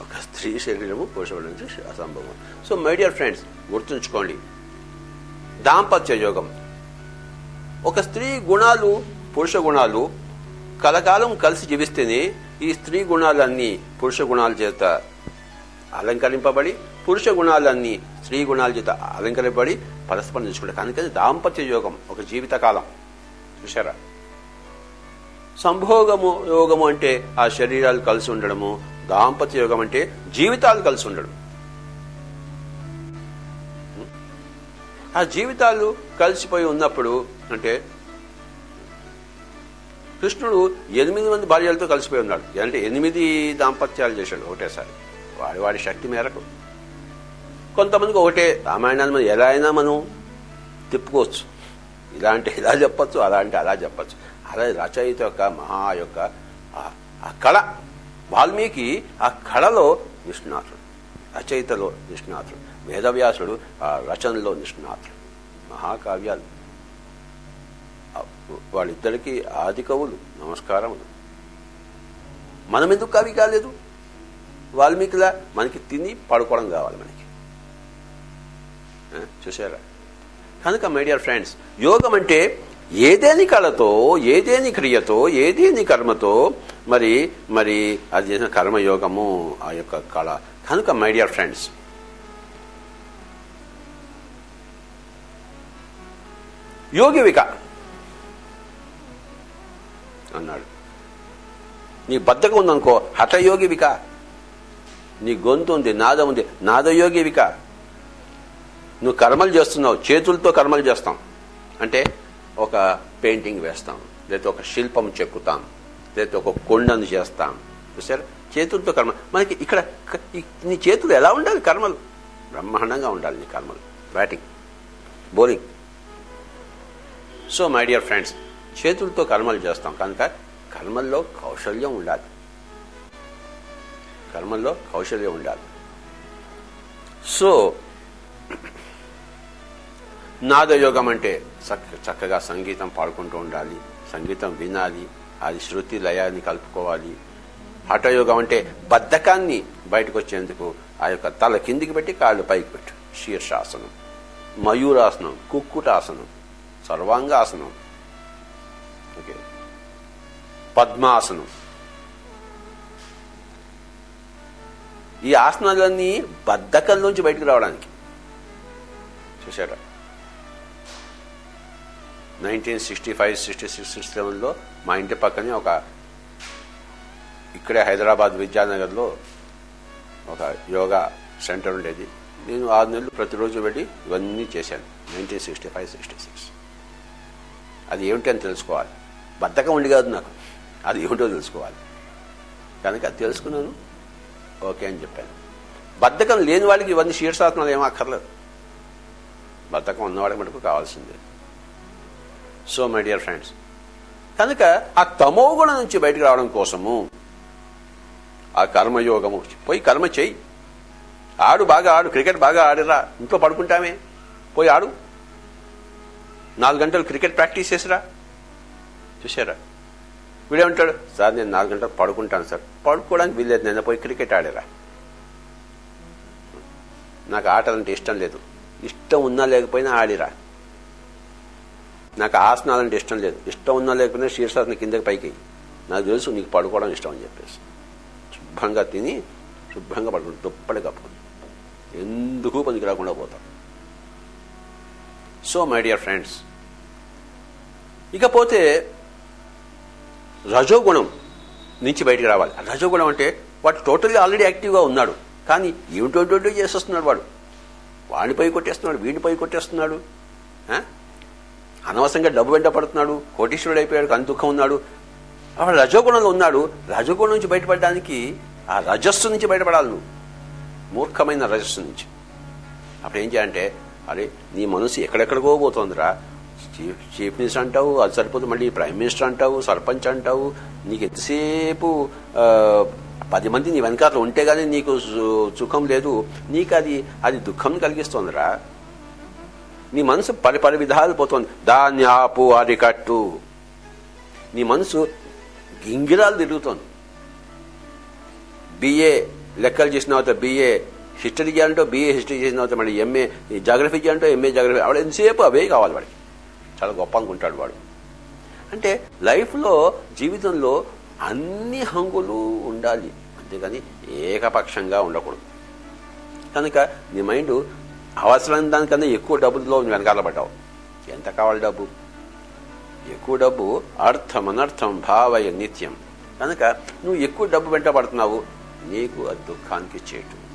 ఒక స్త్రీ శరీరము పురుష నుంచి అసంభవం. సో మై డియర్ ఫ్రెండ్స్ గుర్తుంచుకోండి. దాంపత్య యోగం. ఒక స్త్రీ గుణాలు పురుష గుణాలు కలకాలం కలిసి జీవిస్తేనే ఈ స్త్రీ గుణాలన్నీ పురుష గుణాల చేత అలంకరింపబడి పురుష గుణాలన్నీ స్త్రీ గుణాల చేత అలంకరింపబడి పరస్పరం చూసుకుంటారు కనుక దాంపత్య యోగం ఒక జీవితకాలం. చూసారా సంభోగము యోగము అంటే ఆ శరీరాలు కలిసి ఉండడము దాంపత్య యోగం అంటే జీవితాలు కలిసి ఉండడం. ఆ జీవితాలు కలిసిపోయి ఉన్నప్పుడు అంటే కృష్ణుడు ఎనిమిది మంది భార్యలతో కలిసిపోయి ఉన్నాడు. అంటే ఎనిమిది దాంపత్యాలు చేశాడు ఒకటేసారి. వాడి వాడి శక్తి మేరకు. కొంతమందికి ఒకటే రామాయణాన్ని మనం ఎలా అయినా మనం తిప్పుకోవచ్చు. ఇలా అంటే ఇలా చెప్పచ్చు అలా అంటే అలా చెప్పచ్చు. అలా రచయిత యొక్క మహా యొక్క ఆ- ఆ కళ. వాల్మీకి ఆ కళలో నిష్ణాతుడు రచయితలో నిష్ణాతుడు వేదవ్యాసుడు ఆ రచనలో నిష్ణాతుడు. మహాకావ్యాలు. వాళ్ళిద్దరికి వాళ్ళిద్దరికీ ఆది కవులు నమస్కారములు. మనం ఎందుకు కవి కాలేదు? వాల్మీకిలా మనకి తిని పడుకోవడం కావాలి మనకి. చూసారా కనుక మై డియర్ ఫ్రెండ్స్ యోగం అంటే ఏదేని కళతో ఏదేని క్రియతో ఏదేని కర్మతో మరి మరి అది చేసిన కర్మయోగము ఆ యొక్క కళ. కనుక మై డియర్ ఫ్రెండ్స్ యోగివిక అన్నాడు. నీ బద్దకం ఉందనుకో హఠయోగివిక. నీ గొంతు ఉంది నాదం ఉంది నాదయోగివిక. నువ్వు కర్మలు చేస్తున్నావు చేతులతో కర్మలు చేస్తాం. అంటే ఒక పెయింటింగ్ వేస్తాం లేదా ఒక శిల్పం చెక్కుతాం లేదా ఒక కొండను చేస్తాం. చూసారు చేతులతో కర్మ. మనకి ఇక్కడ నీ చేతులు ఎలా ఉండాలి? కర్మలు. బ్రహ్మాండంగా ఉండాలి నీ కర్మలు. Batting bowling so my dear friends చేతులతో కర్మలు చేస్తాం. కనుక కర్మల్లో కౌశల్యం ఉండాలి. కర్మల్లో కౌశల్యం ఉండాలి. సో నాదయోగం అంటే చక్కగా సంగీతం పాడుకుంటూ ఉండాలి. సంగీతం వినాలి. అది శృతి లయాన్ని కలుపుకోవాలి. హఠయోగం అంటే బద్ధకాన్ని బయటకు వచ్చేందుకు ఆ యొక్క తల కిందికి పెట్టి కాళ్ళు పైకి పెట్టు. శీర్షాసనం మయూరాసనం కుక్కుటాసనం సర్వాంగాసనం. ఓకే. పద్మాసనం. ఈ ఆసనాలన్నీ బద్ధకం నుంచి బయటకు రావడానికి. చూసారా nineteen sixty five sixty six sixty సెవెన్లో మా ఇంటి పక్కనే ఒక ఇక్కడే హైదరాబాద్ విద్యానగర్లో ఒక యోగా సెంటర్ ఉండేది. నేను ఆరు నెలలు ప్రతిరోజు వెళ్ళి ఇవన్నీ చేశాను. Nineteen sixty five sixty six. అది ఏమిటి అని తెలుసుకోవాలి. బద్ధకం ఉండి కాదు నాకు. అది ఏమిటో తెలుసుకోవాలి. కనుక అది తెలుసుకున్నాను. ఓకే అని చెప్పాను. బద్ధకం లేని వాళ్ళకి ఇవన్నీ శీర్షాసనాలు ఏమో అక్కర్లేదు. బద్ధకం ఉన్నవాడికి మటుకు కావాల్సిందే. సో మై డియర్ ఫ్రెండ్స్ కనుక ఆ తమోగుణం నుంచి బయటకు రావడం కోసము ఆ కర్మయోగము పోయి కర్మ చెయ్యి. ఆడు బాగా ఆడు క్రికెట్ బాగా ఆడిరా ఇంట్లో పడుకుంటామే. పోయి ఆడు. నాలుగు గంటలు క్రికెట్ ప్రాక్టీస్ చేసిరా? చూసారా వీడేమంటాడు? సార్ నేను నాలుగు గంటలు పడుకుంటాను సార్. పడుకోవడానికి వీల్లేదు నేను పోయి క్రికెట్ ఆడేరా? నాకు ఆటలంటే ఇష్టం లేదు. ఇష్టం ఉన్నా లేకపోయినా ఆడిరా. నాకు ఆసనాలంటే ఇష్టం లేదు. ఇష్టం ఉన్నా లేకపోయినా శీర్షాసన కిందకి పైకి నాకు తెలుసు నీకు పడుకోవడం ఇష్టం అని చెప్పేసి. శుభ్రంగా తిని శుభ్రంగా పడుకుంటు దుప్పటి కప్పుకుని. ఎందుకు పనికి రాకుండా పోతాం సో మై డియర్ ఫ్రెండ్స్ ఇకపోతే రజోగుణం నుంచి బయటికి రావాలి. రజోగుణం అంటే వాడు టోటల్లీ ఆల్రెడీ యాక్టివ్గా ఉన్నాడు. కానీ ఏమిటోటో చేసేస్తున్నాడు వాడు. వాడిని పై కొట్టేస్తున్నాడు వీడిపై కొట్టేస్తున్నాడు. అనవసరంగా డబ్బు వెంట పడుతున్నాడు కోటీశ్వరుడు అయిపోయాడు కానీ దుఃఖం ఉన్నాడు. అప్పుడు రజోగుణంలో ఉన్నాడు. రజోగుణం నుంచి బయటపడడానికి ఆ రజస్సు నుంచి బయటపడాలి నువ్వు. మూర్ఖమైన రజస్సు నుంచి. అప్పుడు ఏం చేయాలంటే అరే నీ మనసు ఎక్కడెక్కడికో పోతోందిరా. చీఫ్ చీఫ్ మినిస్టర్ అంటావు అది సరిపోతే మళ్ళీ ప్రైమ్ మినిస్టర్ అంటావు సర్పంచ్ అంటావు. నీకు ఎంతసేపు పది మంది నీ వెనకాల ఉంటే కానీ నీకు సు- సుఖం లేదు. నీకు అది అది దుఃఖం కలిగిస్తోందిరా. నీ మనసు పలు పలు విధాలు పోతోంది. దాన్ని ఆపు అరికట్టు. నీ మనసు గింగిరాలు తిరుగుతోంది. బిఏ లెక్కలు చేసిన తర్వాత బీఏ హిస్టరీ చేయాలంటే బీఏ హిస్టరీ చేసిన తర్వాత మళ్ళీ ఎంఏ జాగ్రఫీ చేయాలంటే ఎంఏ జాగ్రఫీ ఆవిడ ఎంతసేపు అవే కావాలి వాడికి. చాలా గొప్ప అనుకుంటాడు వాడు. అంటే లైఫ్లో జీవితంలో అన్ని హంగులు ఉండాలి. అంతేకాని ఏకపక్షంగా ఉండకూడదు. కనుక నీ మైండ్ అవసరం దానికన్నా ఎక్కువ డబ్బుల్లో వెనకాల పడ్డావు. ఎంత కావాలి డబ్బు? ఎక్కువ డబ్బు అర్థం అనర్థం భావయ నిత్యం. కనుక నువ్వు ఎక్కువ డబ్బు వెంట పడుతున్నావు నీకు అది దుఃఖానికి చేటు.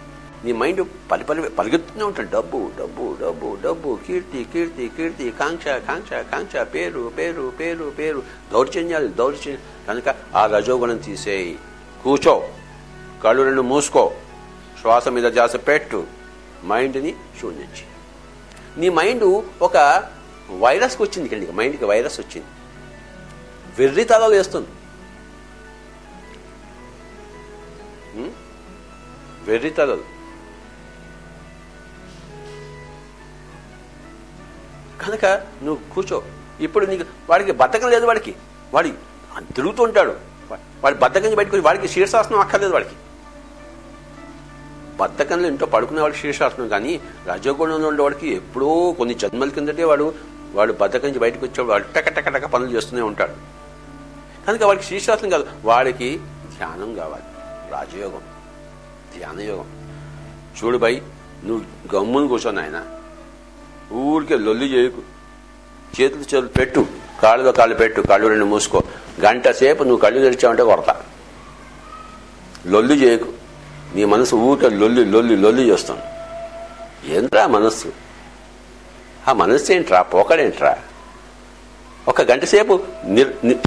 నీ మైండ్ పలి పలి పరిగెత్తుతూనే ఉంటాడు డబ్బు డబ్బు డబ్బు డబ్బు కీర్తి కీర్తి కీర్తి కాంక్ష కాంక్ష కాంక్ష పేరు పేరు పేరు పేరు. దౌర్జన్యాలు దౌర్జన్యం కనుక ఆ రజోగుణం తీసేయి. కూర్చో. కళ్ళు రెండు మూసుకో. శ్వాస మీద జాస పెట్టు. మైండ్ని శూన్యించి నీ మైండ్ ఒక వైరస్కి వచ్చింది ఇక్కడ మైండ్కి వైరస్ వచ్చింది. వెర్రి తలలు వేస్తుంది. వెర్రి తలలు కనుక నువ్వు కూర్చో. ఇప్పుడు నీకు వాడికి బద్ధకం లేదు వాడికి. వాడి తిరుగుతుంటాడు వాడి బద్ధకం నుంచి వాడికి శీర్షాసనం అక్కర్లేదు వాడికి. బద్ధకంలో ఇంట్లో పడుకునే శీర్షాసనం. కానీ రజగుణంలో ఉండేవాడికి ఎప్పుడో కొన్ని జన్మల కిందటే వాడు వాడు బద్ధకం బయటకు వచ్చేవాడు వాడు టక టక టక పనులు చేస్తూనే ఉంటాడు. కనుక వాడికి శీర్షాసనం కాదు వాడికి ధ్యానం కావాలి. రాజయోగం ధ్యానయోగం. చూడు బై నువ్వు గమ్మును కూర్చొని ఆయన ఊరికే లొల్లి చేయకు. చేతులు చేతులు పెట్టు. కాళ్ళలో కాళ్ళు పెట్టు. కళ్ళు రెండు మూసుకో. గంట సేపు నువ్వు కళ్ళు తెరిచావంటే కొరత లొల్లి చేయకు. నీ మనసు ఊరికే లొల్లి లొల్లి లొల్లి చేస్తాను ఏంట్రా మనస్సు? ఆ మనస్సు ఏంట్రా? పోకడేంట్రా? ఒక గంట సేపు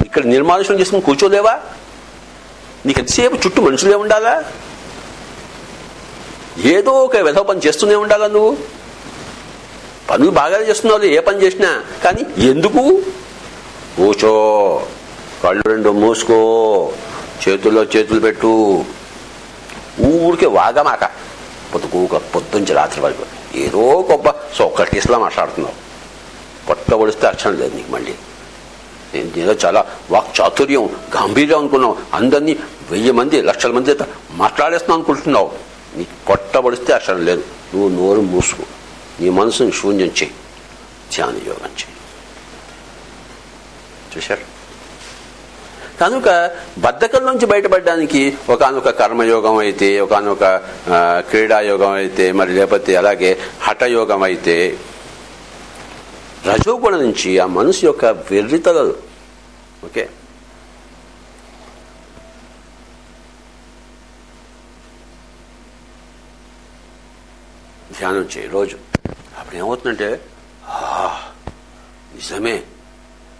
ఇక్కడ నిర్మానుషం చేసుకుని కూర్చోలేవా? నీకు ఎంతసేపు చుట్టూ మనుషులే ఉండాలా? ఏదో ఒక విధవ పని చేస్తూనే ఉండాలా నువ్వు? పనులు బాగానే చేస్తున్నావు ఏ పని చేసినా. కానీ ఎందుకు? కూర్చో కళ్ళు రెండు మూసుకో చేతుల్లో చేతులు పెట్టు. ఊరికే వాగమాక పొద్దుకూక పొద్దుంచి రాత్రి వరకు. ఏదో గొప్ప సోక్రటీస్లా మాట్లాడుతున్నావు. పొట్ట పొడిస్తే అక్షరం లేదు నీకు మళ్ళీ. నేను ఏదో చాలా వాక్ చాతుర్యం గంభీరం అనుకున్నావు. అందరినీ వెయ్యి మంది లక్షల మంది మాట్లాడేస్తున్నావు అనుకుంటున్నావు. నీకు పొట్ట పొడిస్తే అక్షరం లేదు. నువ్వు నోరు మూసుకో. నీ మనసును శూన్యం చేయి ధ్యాన యోగం చేయి చూశారు? కనుక బద్ధకం నుంచి బయటపడడానికి ఒకనొక కర్మయోగం అయితే ఒకనొక క్రీడాయోగం అయితే మరి లేకపోతే అలాగే హఠయోగం అయితే రజోగుణ నుంచి ఆ మనసు యొక్క వెర్రితలలు ఓకే? ధ్యానం చేయి రోజు. ఏమవుతుందంటే "ఆ, నిజమే.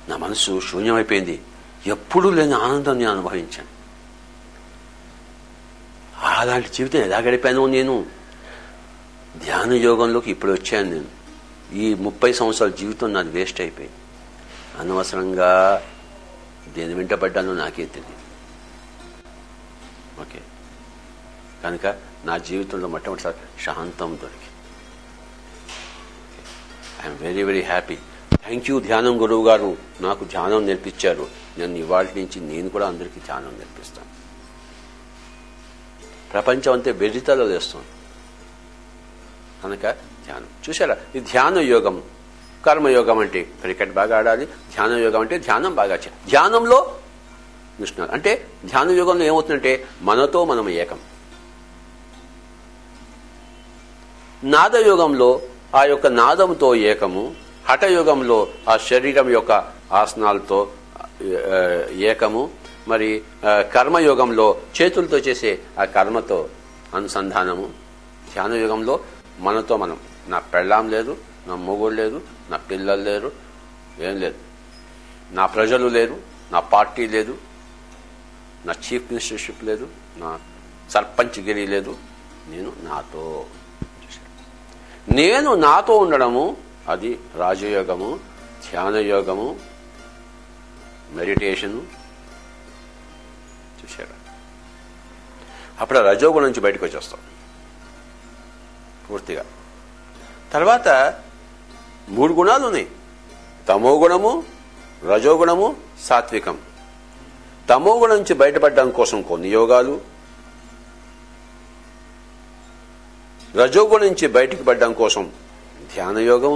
నా మనసు శూన్యమైపోయింది. ఎప్పుడూ లేని ఆనందం నేను అనుభవించాను. అలాంటి జీవితం ఎలా గడిపాను నేను ధ్యాన యోగంలోకి ఇప్పుడు వచ్చాను నేను. ఈ ముప్పై సంవత్సరాల జీవితం నాది వేస్ట్ అయిపోయింది. అనవసరంగా దేని వెంటబడ్డానో నాకే తెలియదు ఓకే. కనుక నా జీవితంలో మొట్టమొదటిసారి శాంతం దొరికింది. I'm very very happy. Thank you ధ్యానం గురువు గారు. నాకు ధ్యానం నేర్పించారు. నేను ఇవాళ నుంచి నేను కూడా అందరికీ ధ్యానం నేర్పిస్తాను. ప్రపంచం అంతే వెర్రితలో వేస్తుంది. కనుక ధ్యానం. చూసారా ఈ ధ్యాన యోగం కర్మయోగం అంటే క్రికెట్ బాగా ఆడాలి ధ్యాన యోగం అంటే ధ్యానం బాగా చేయాలి ధ్యానంలో నిష్ణాలు అంటే ధ్యాన యోగంలో ఏమవుతుందంటే మనతో మనం ఏకం. నాదయోగంలో ఆ యొక్క నాదంతో ఏకము హఠయుగంలో ఆ శరీరం యొక్క ఆసనాలతో ఏకము మరి కర్మయుగంలో చేతులతో చేసే ఆ కర్మతో అనుసంధానము. ధ్యానయోగంలో మనతో మనం నా పెళ్ళాం లేదు నా మొగుడు లేదు నా పిల్లలు లేరు ఏం లేదు. నా ప్రజలు లేరు నా పార్టీ లేదు నా చీఫ్ మినిస్టర్షిప్ లేదు నా సర్పంచ్ గిరి లేదు నేను నాతో. నేను నాతో ఉండడము అది రాజయోగము ధ్యానయోగము మెడిటేషను చూసారా అప్పుడు రజోగుణం నుంచి బయటకు వచ్చేస్తాం. పూర్తిగా. తర్వాత మూడు గుణాలు ఉన్నాయి. తమో గుణము రజోగుణము సాత్వికం. తమో గుణం నుంచి బయటపడడం కోసం కొన్ని యోగాలు రజోగుణం నుంచి బయటికి పడడం కోసం ధ్యాన యోగం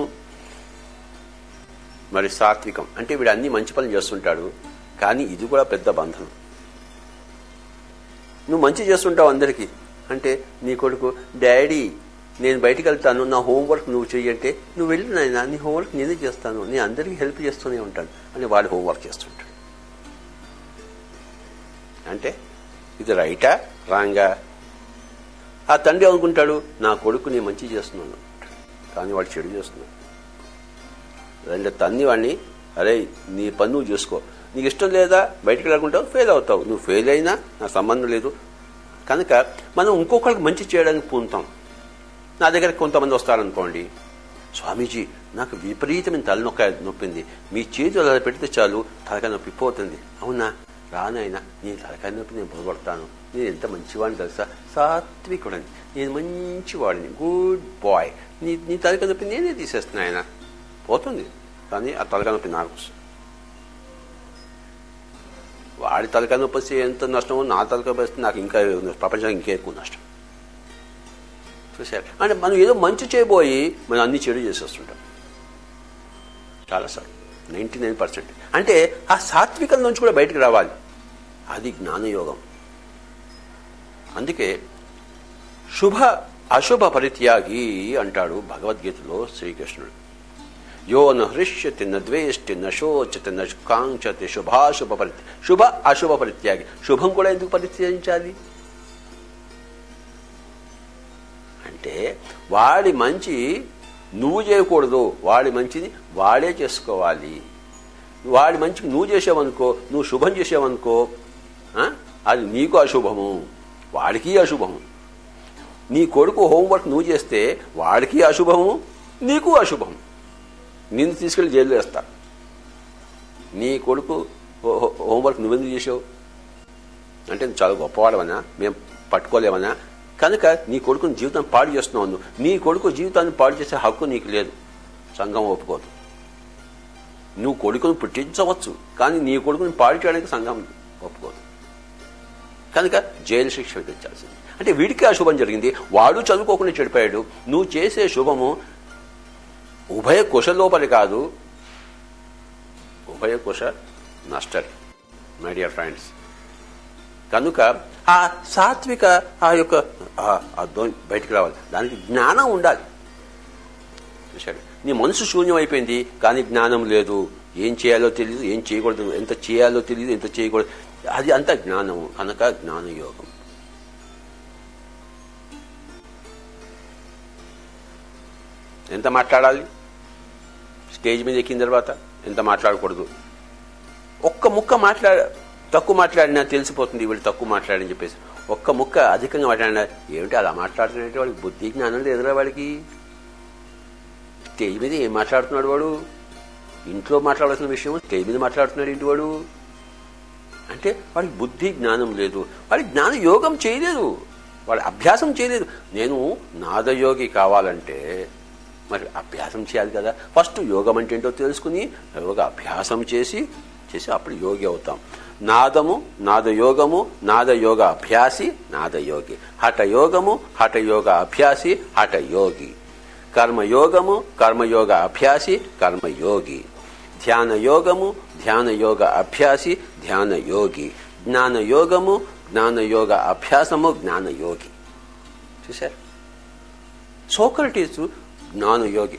మరి సాత్వికం. అంటే వీడు అన్ని మంచి పనులు చేస్తుంటాడు కానీ ఇది కూడా పెద్ద బంధనం నువ్వు మంచి చేస్తుంటావు అందరికీ. అంటే నీ కొడుకు డాడీ నేను బయటికి వెళ్తాను నా హోంవర్క్ నువ్వు చెయ్యంటే నువ్వు వెళ్ళి నాయన నీ హోంవర్క్ నేనే చేస్తాను నేను అందరికీ హెల్ప్ చేస్తూనే ఉంటాను అని వాడు హోంవర్క్ చేస్తుంటాడు. అంటే ఇది రైటా రాంగా? ఆ తండ్రి అనుకుంటాడు నా కొడుకు నేను మంచి చేస్తున్నాను. కానీ వాడు చెడు చేస్తున్నాడు. రెండు తన్ని వాడిని అరే నీ పని నువ్వు చూసుకో. నీకు ఇష్టం లేదా? బయటికి లేకుంటావు ఫెయిల్ అవుతావు. నువ్వు ఫెయిల్ అయినా నా సంబంధం లేదు. కనుక మనం ఇంకొకరికి మంచి చేయడానికి పూనుతాం. నా దగ్గర కొంతమంది వస్తారనుకోండి స్వామీజీ నాకు విపరీతమైన తలనొక్క నొప్పింది. మీ చేతులు అలా పెడితే చాలు తలకాయ నొప్పి పోతుంది. అవునా? రానైనా నీ తలకాయ నొప్పి నేను బోధపడతాను నేను ఎంత మంచివాడిని తెలుసా? సాత్వికుడని. నేను మంచివాడిని. గుడ్ బాయ్ నీ నీ తలక నొప్పి నేనే తీసేస్తున్నా ఆయన. పోతుంది. కానీ ఆ తలక నొప్పి నాకు వస్తుంది. వాడి తలక నొప్పి వస్తే ఎంత నష్టమో నా తలక వస్తే నాకు ఇంకా ప్రపంచానికి ఇంకా ఎక్కువ నష్టం. చూసారు అంటే మనం ఏదో మంచి చేయబోయి మనం అన్ని చెడు చేసేస్తుంటాం. చాలాసార్లు. నైంటీ నైన్ అంటే ఆ సాత్వికం నుంచి కూడా బయటకు రావాలి. అది జ్ఞానయోగం. అందుకే శుభ అశుభ పరిత్యాగి అంటాడు భగవద్గీతలో శ్రీకృష్ణుడు. యో న హృష్యతి నశోచతి ద్వేష్టి శుభాశుభ పరిత్య శుభ అశుభ పరిత్యాగి. శుభం కూడా ఎందుకు పరిత్యజించాలి? అంటే వాడి మంచి నువ్వు చేయకూడదు వాడి మంచిది వాడే చేసుకోవాలి. వాడి మంచి నువ్వు చేసావనుకో నువ్వు శుభం చేసావనుకో అది నీకు అశుభము. వాడికి అశుభము. నీ కొడుకు హోంవర్క్ నువ్వు చేస్తే వాడికి అశుభము నీకు అశుభము. నిన్ను తీసుకెళ్ళి జైలు వేస్తా. నీ కొడుకు హో- హోంవర్క్ నువ్వెందుకు చేసావు? అంటే చాలా గొప్పవాడమనా మేము పట్టుకోలేమనా? కనుక నీ కొడుకుని జీవితం పాడు చేస్తున్నావు నీ కొడుకు జీవితాన్ని పాడు చేసే హక్కు నీకు లేదు. సంఘం ఒప్పుకోదు. నువ్వు కొడుకును పుట్టించవచ్చు కానీ నీ కొడుకుని పాడు చేయడానికి సంఘం ఒప్పుకోదు. కనుక జైలు శిక్ష విధించాల్సింది. అంటే వీడికి ఆ శుభం జరిగింది. వాడు చదువుకోకుండా చెడిపోయాడు. నువ్వు చేసే శుభము ఉభయ కుశలోపలి కాదు ఉభయ కుశ నష్టరి మై డియర్ ఫ్రెండ్స్ కనుక ఆ సాత్విక ఆ యొక్క ఆ- బయటికి రావాలి. దానికి జ్ఞానం ఉండాలి. చూశాడు? నీ మనసు శూన్యం అయిపోయింది కానీ జ్ఞానం లేదు. ఏం చేయాలో తెలియదు ఏం చేయకూడదు ఎంత చేయాలో తెలియదు ఎంత చేయకూడదు. అది అంత జ్ఞానము కనుక జ్ఞానయోగం. ఎంత మాట్లాడాలి? స్టేజ్ మీద ఎక్కిన తర్వాత ఎంత మాట్లాడకూడదు? ఒక్క ముక్క మాట్లాడ తక్కువ మాట్లాడినా తెలిసిపోతుంది వీళ్ళు తక్కువ మాట్లాడని చెప్పేసి. ఒక్క ముక్క అధికంగా మాట్లాడినా ఏమిటి అలా మాట్లాడుతున్నట్టు వాడికి? బుద్ధి జ్ఞానం లేదురా వాడికి. స్టేజ్ మీద ఏం మాట్లాడుతున్నాడు వాడు? ఇంట్లో మాట్లాడాల్సిన విషయం స్టేజ్ మీద మాట్లాడుతున్నాడు ఇంటి వాడు? అంటే వాడికి బుద్ధి జ్ఞానం లేదు. వాడికి జ్ఞాన యోగం చేయలేదు. వాడు అభ్యాసం చేయలేదు. నేను నాదయోగి కావాలంటే మరి అభ్యాసం చేయాలి కదా. ఫస్ట్ యోగం అంటే ఏంటో తెలుసుకుని యోగ అభ్యాసం చేసి చేసి అప్పుడు యోగి అవుతాం. నాదము నాదయోగము నాదయోగ అభ్యాసి నాదయోగి. హఠయోగము హఠయోగ అభ్యాసి హఠయోగి. కర్మయోగము కర్మయోగ అభ్యాసి కర్మయోగి. ధ్యానయోగము ధ్యానయోగ అభ్యాసి ధ్యాన యోగి జ్ఞాన యోగము జ్ఞాన యోగ అభ్యాసము జ్ఞాన యోగి చూశారు? సోక్రటీసు జ్ఞాన యోగి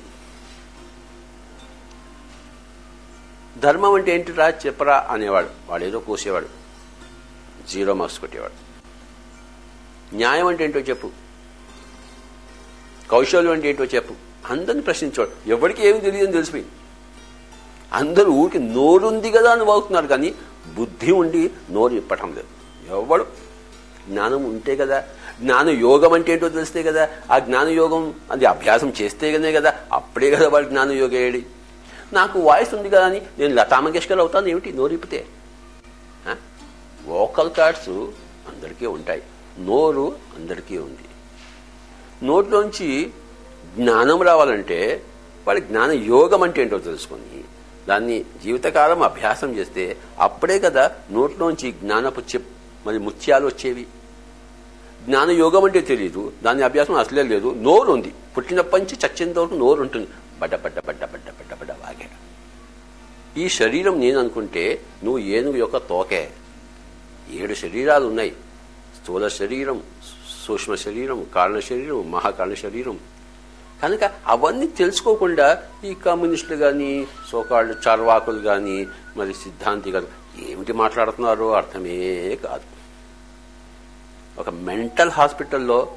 ధర్మం అంటే ఏంటిరా చెప్పరా అనేవాడు. వాడు ఏదో కూసేవాడు. జీరో మార్క్స్ కొట్టేవాడు. న్యాయం అంటే ఏంటో చెప్పు. కౌశల్యం అంటే ఏంటో చెప్పు. అందరిని ప్రశ్నించేవాడు. ఎవరికి ఏమి తెలియదని తెలిసిపోయింది. అందరూ ఊరికి నోరుంది కదా అని వాగుతున్నారు కానీ బుద్ధి ఉండి నోరు ఇప్పటం లేదు. ఎవడు? జ్ఞానం ఉంటే కదా. జ్ఞాన యోగం అంటే ఏంటో తెలిస్తే కదా. ఆ జ్ఞాన యోగం అది అభ్యాసం చేస్తేనే కదా. అప్పుడే కదా వాడు జ్ఞాన యోగ ఏడి నాకు వాయిస్ ఉంది కదా అని నేను లతా మంగేష్కర్ అవుతాను ఏమిటి? నోరు ఇప్పితే వోకల్ కార్డ్స్ అందరికీ ఉంటాయి. నోరు అందరికీ ఉంది. నోట్లోంచి జ్ఞానం రావాలంటే వాడి జ్ఞాన యోగం అంటే ఏంటో తెలుసుకొని దాన్ని జీవితకాలం అభ్యాసం చేస్తే అప్పుడే కదా నోట్లోంచి జ్ఞానపు చెప్ మరి ముత్యాలు వచ్చేవి. జ్ఞాన యోగం అంటే తెలియదు దాని అభ్యాసం అసలే లేదు. నోరు ఉంది పుట్టినప్పటి నుంచి చచ్చేంత వరకు నోరు ఉంటుంది బడ్డ బడ్డ బడ్డ బడ్డ బడ్డ బడ్డ వాగాడు ఈ శరీరం నేను అనుకుంటే నువ్వు ఏనుగు యొక్క తోకే. ఏడు శరీరాలు ఉన్నాయి. స్థూల శరీరం సూక్ష్మ శరీరం కారణ శరీరం మహాకారణ శరీరం కనుక అవన్నీ తెలుసుకోకుండా ఈ కమ్యూనిస్టులు కానీ సోకాళ్ళు చార్వాకులు కానీ మరి సిద్ధాంతి కానీ ఏమిటి మాట్లాడుతున్నారో అర్థమే కాదు. ఒక మెంటల్ హాస్పిటల్లో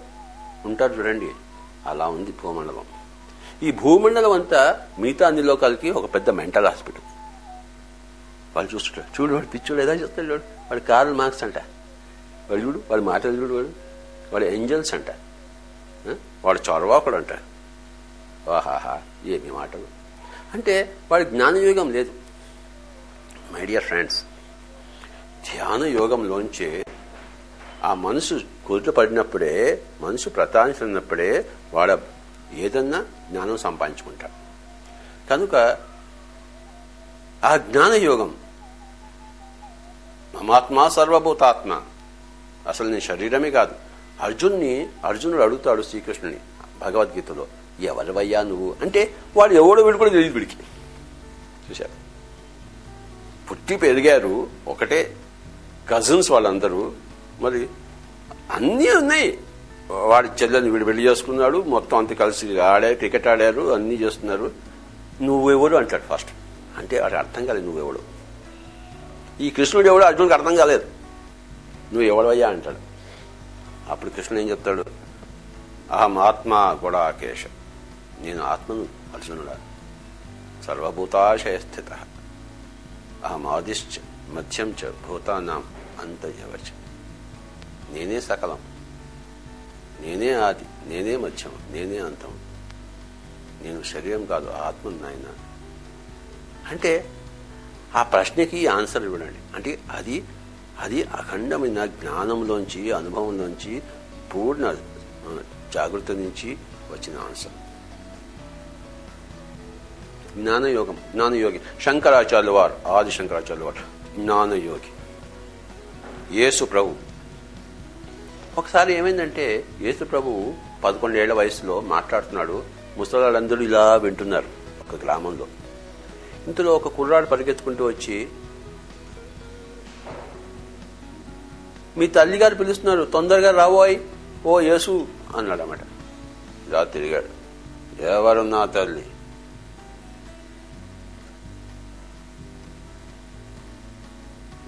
ఉంటారు చూడండి. అలా ఉంది భూమండలం. ఈ భూమండలం అంతా మిగతా అన్ని లోకాలకి ఒక పెద్ద మెంటల్ హాస్పిటల్. వాళ్ళు చూస్తుంటారు. చూడు వాడు పిచ్చుడు ఏదో చూస్తాడు చూడు. వాడు కార్ల్ మార్క్స్ అంట. వాడు చూడు వాడు మాటలు చూడు వాడు. వాడు ఏంజల్స్ అంట. వాడు చొరవాకుడు అంటారు ఆహాహా ఏమి మాటలు? అంటే వాడి జ్ఞానయోగం లేదు. మై డియర్ ఫ్రెండ్స్ ధ్యాన యోగంలోంచి ఆ మనసు కుదుట పడినప్పుడే మనసు ప్రతానిస్తున్నప్పుడే వాడ ఏదన్నా జ్ఞానం సంపాదించుకుంటాడు. కనుక ఆ జ్ఞానయోగం మమాత్మ సర్వభూతాత్మ. అసలు నేను శరీరమే కాదు. అర్జున్ని అర్జునుడు అడుగుతాడు శ్రీకృష్ణుని భగవద్గీతలో. ఎవరివయ్యా నువ్వు? అంటే వాడు ఎవడో వీడు కూడా తెలియదు వీడికి. చూశారు? పుట్టి పెరిగారు ఒకటే కజిన్స్ వాళ్ళందరూ. మరి అన్నీ ఉన్నాయి. వాడి చెల్లెని వీడు పెళ్ళి చేసుకున్నాడు మొత్తం అంతా కలిసి ఆడారు క్రికెట్ ఆడారు అన్నీ చేస్తున్నారు. నువ్వెవడు అంటాడు ఫస్ట్. అంటే వాడు అర్థం కాలేదు నువ్వెవడు ఈ కృష్ణుడు ఎవడు అర్జునుడికి అర్థం కాలేదు. నువ్వు ఎవడవయ్యా అంటాడు. అప్పుడు కృష్ణుడు ఏం చెప్తాడు? అహం ఆత్మ కూడా కేశం నేను ఆత్మను అర్జునుడా. సర్వభూతాశయ స్థిత అహం ఆదిశ్చ మధ్యం చ భూతానాం అంతయవచ నేనే సకలం. నేనే ఆది నేనే మధ్యం నేనే అంతం. నేను శరీరం కాదు ఆత్మ నాయన. అంటే ఆ ప్రశ్నకి ఆన్సర్ ఇవ్వడండి. అంటే అది అది అఖండమైన జ్ఞానంలోంచి అనుభవంలోంచి పూర్ణ ఆ, జాగృతి నుంచి వచ్చిన ఆన్సర్. జ్ఞానయోగం జ్ఞానయోగి. శంకరాచార్యుల వారు ఆది శంకరాచార్యుల వారు జ్ఞానయోగి. యేసు ప్రభు. ఒకసారి ఏమైందంటే యేసు ప్రభు పదకొండేళ్ళ వయసులో మాట్లాడుతున్నాడు. ముసలాళ్ళందరూ ఇలా వింటున్నారు ఒక గ్రామంలో. ఇంతలో ఒక కుర్రాడు పరిగెత్తుకుంటూ వచ్చి మీ తల్లిగారు పిలుస్తున్నారు తొందరగా రాబోయ్ ఓ యేసు అన్నాడు అన్నమాట ఇలా తిరిగాడు. ఎవరు నా తల్లి?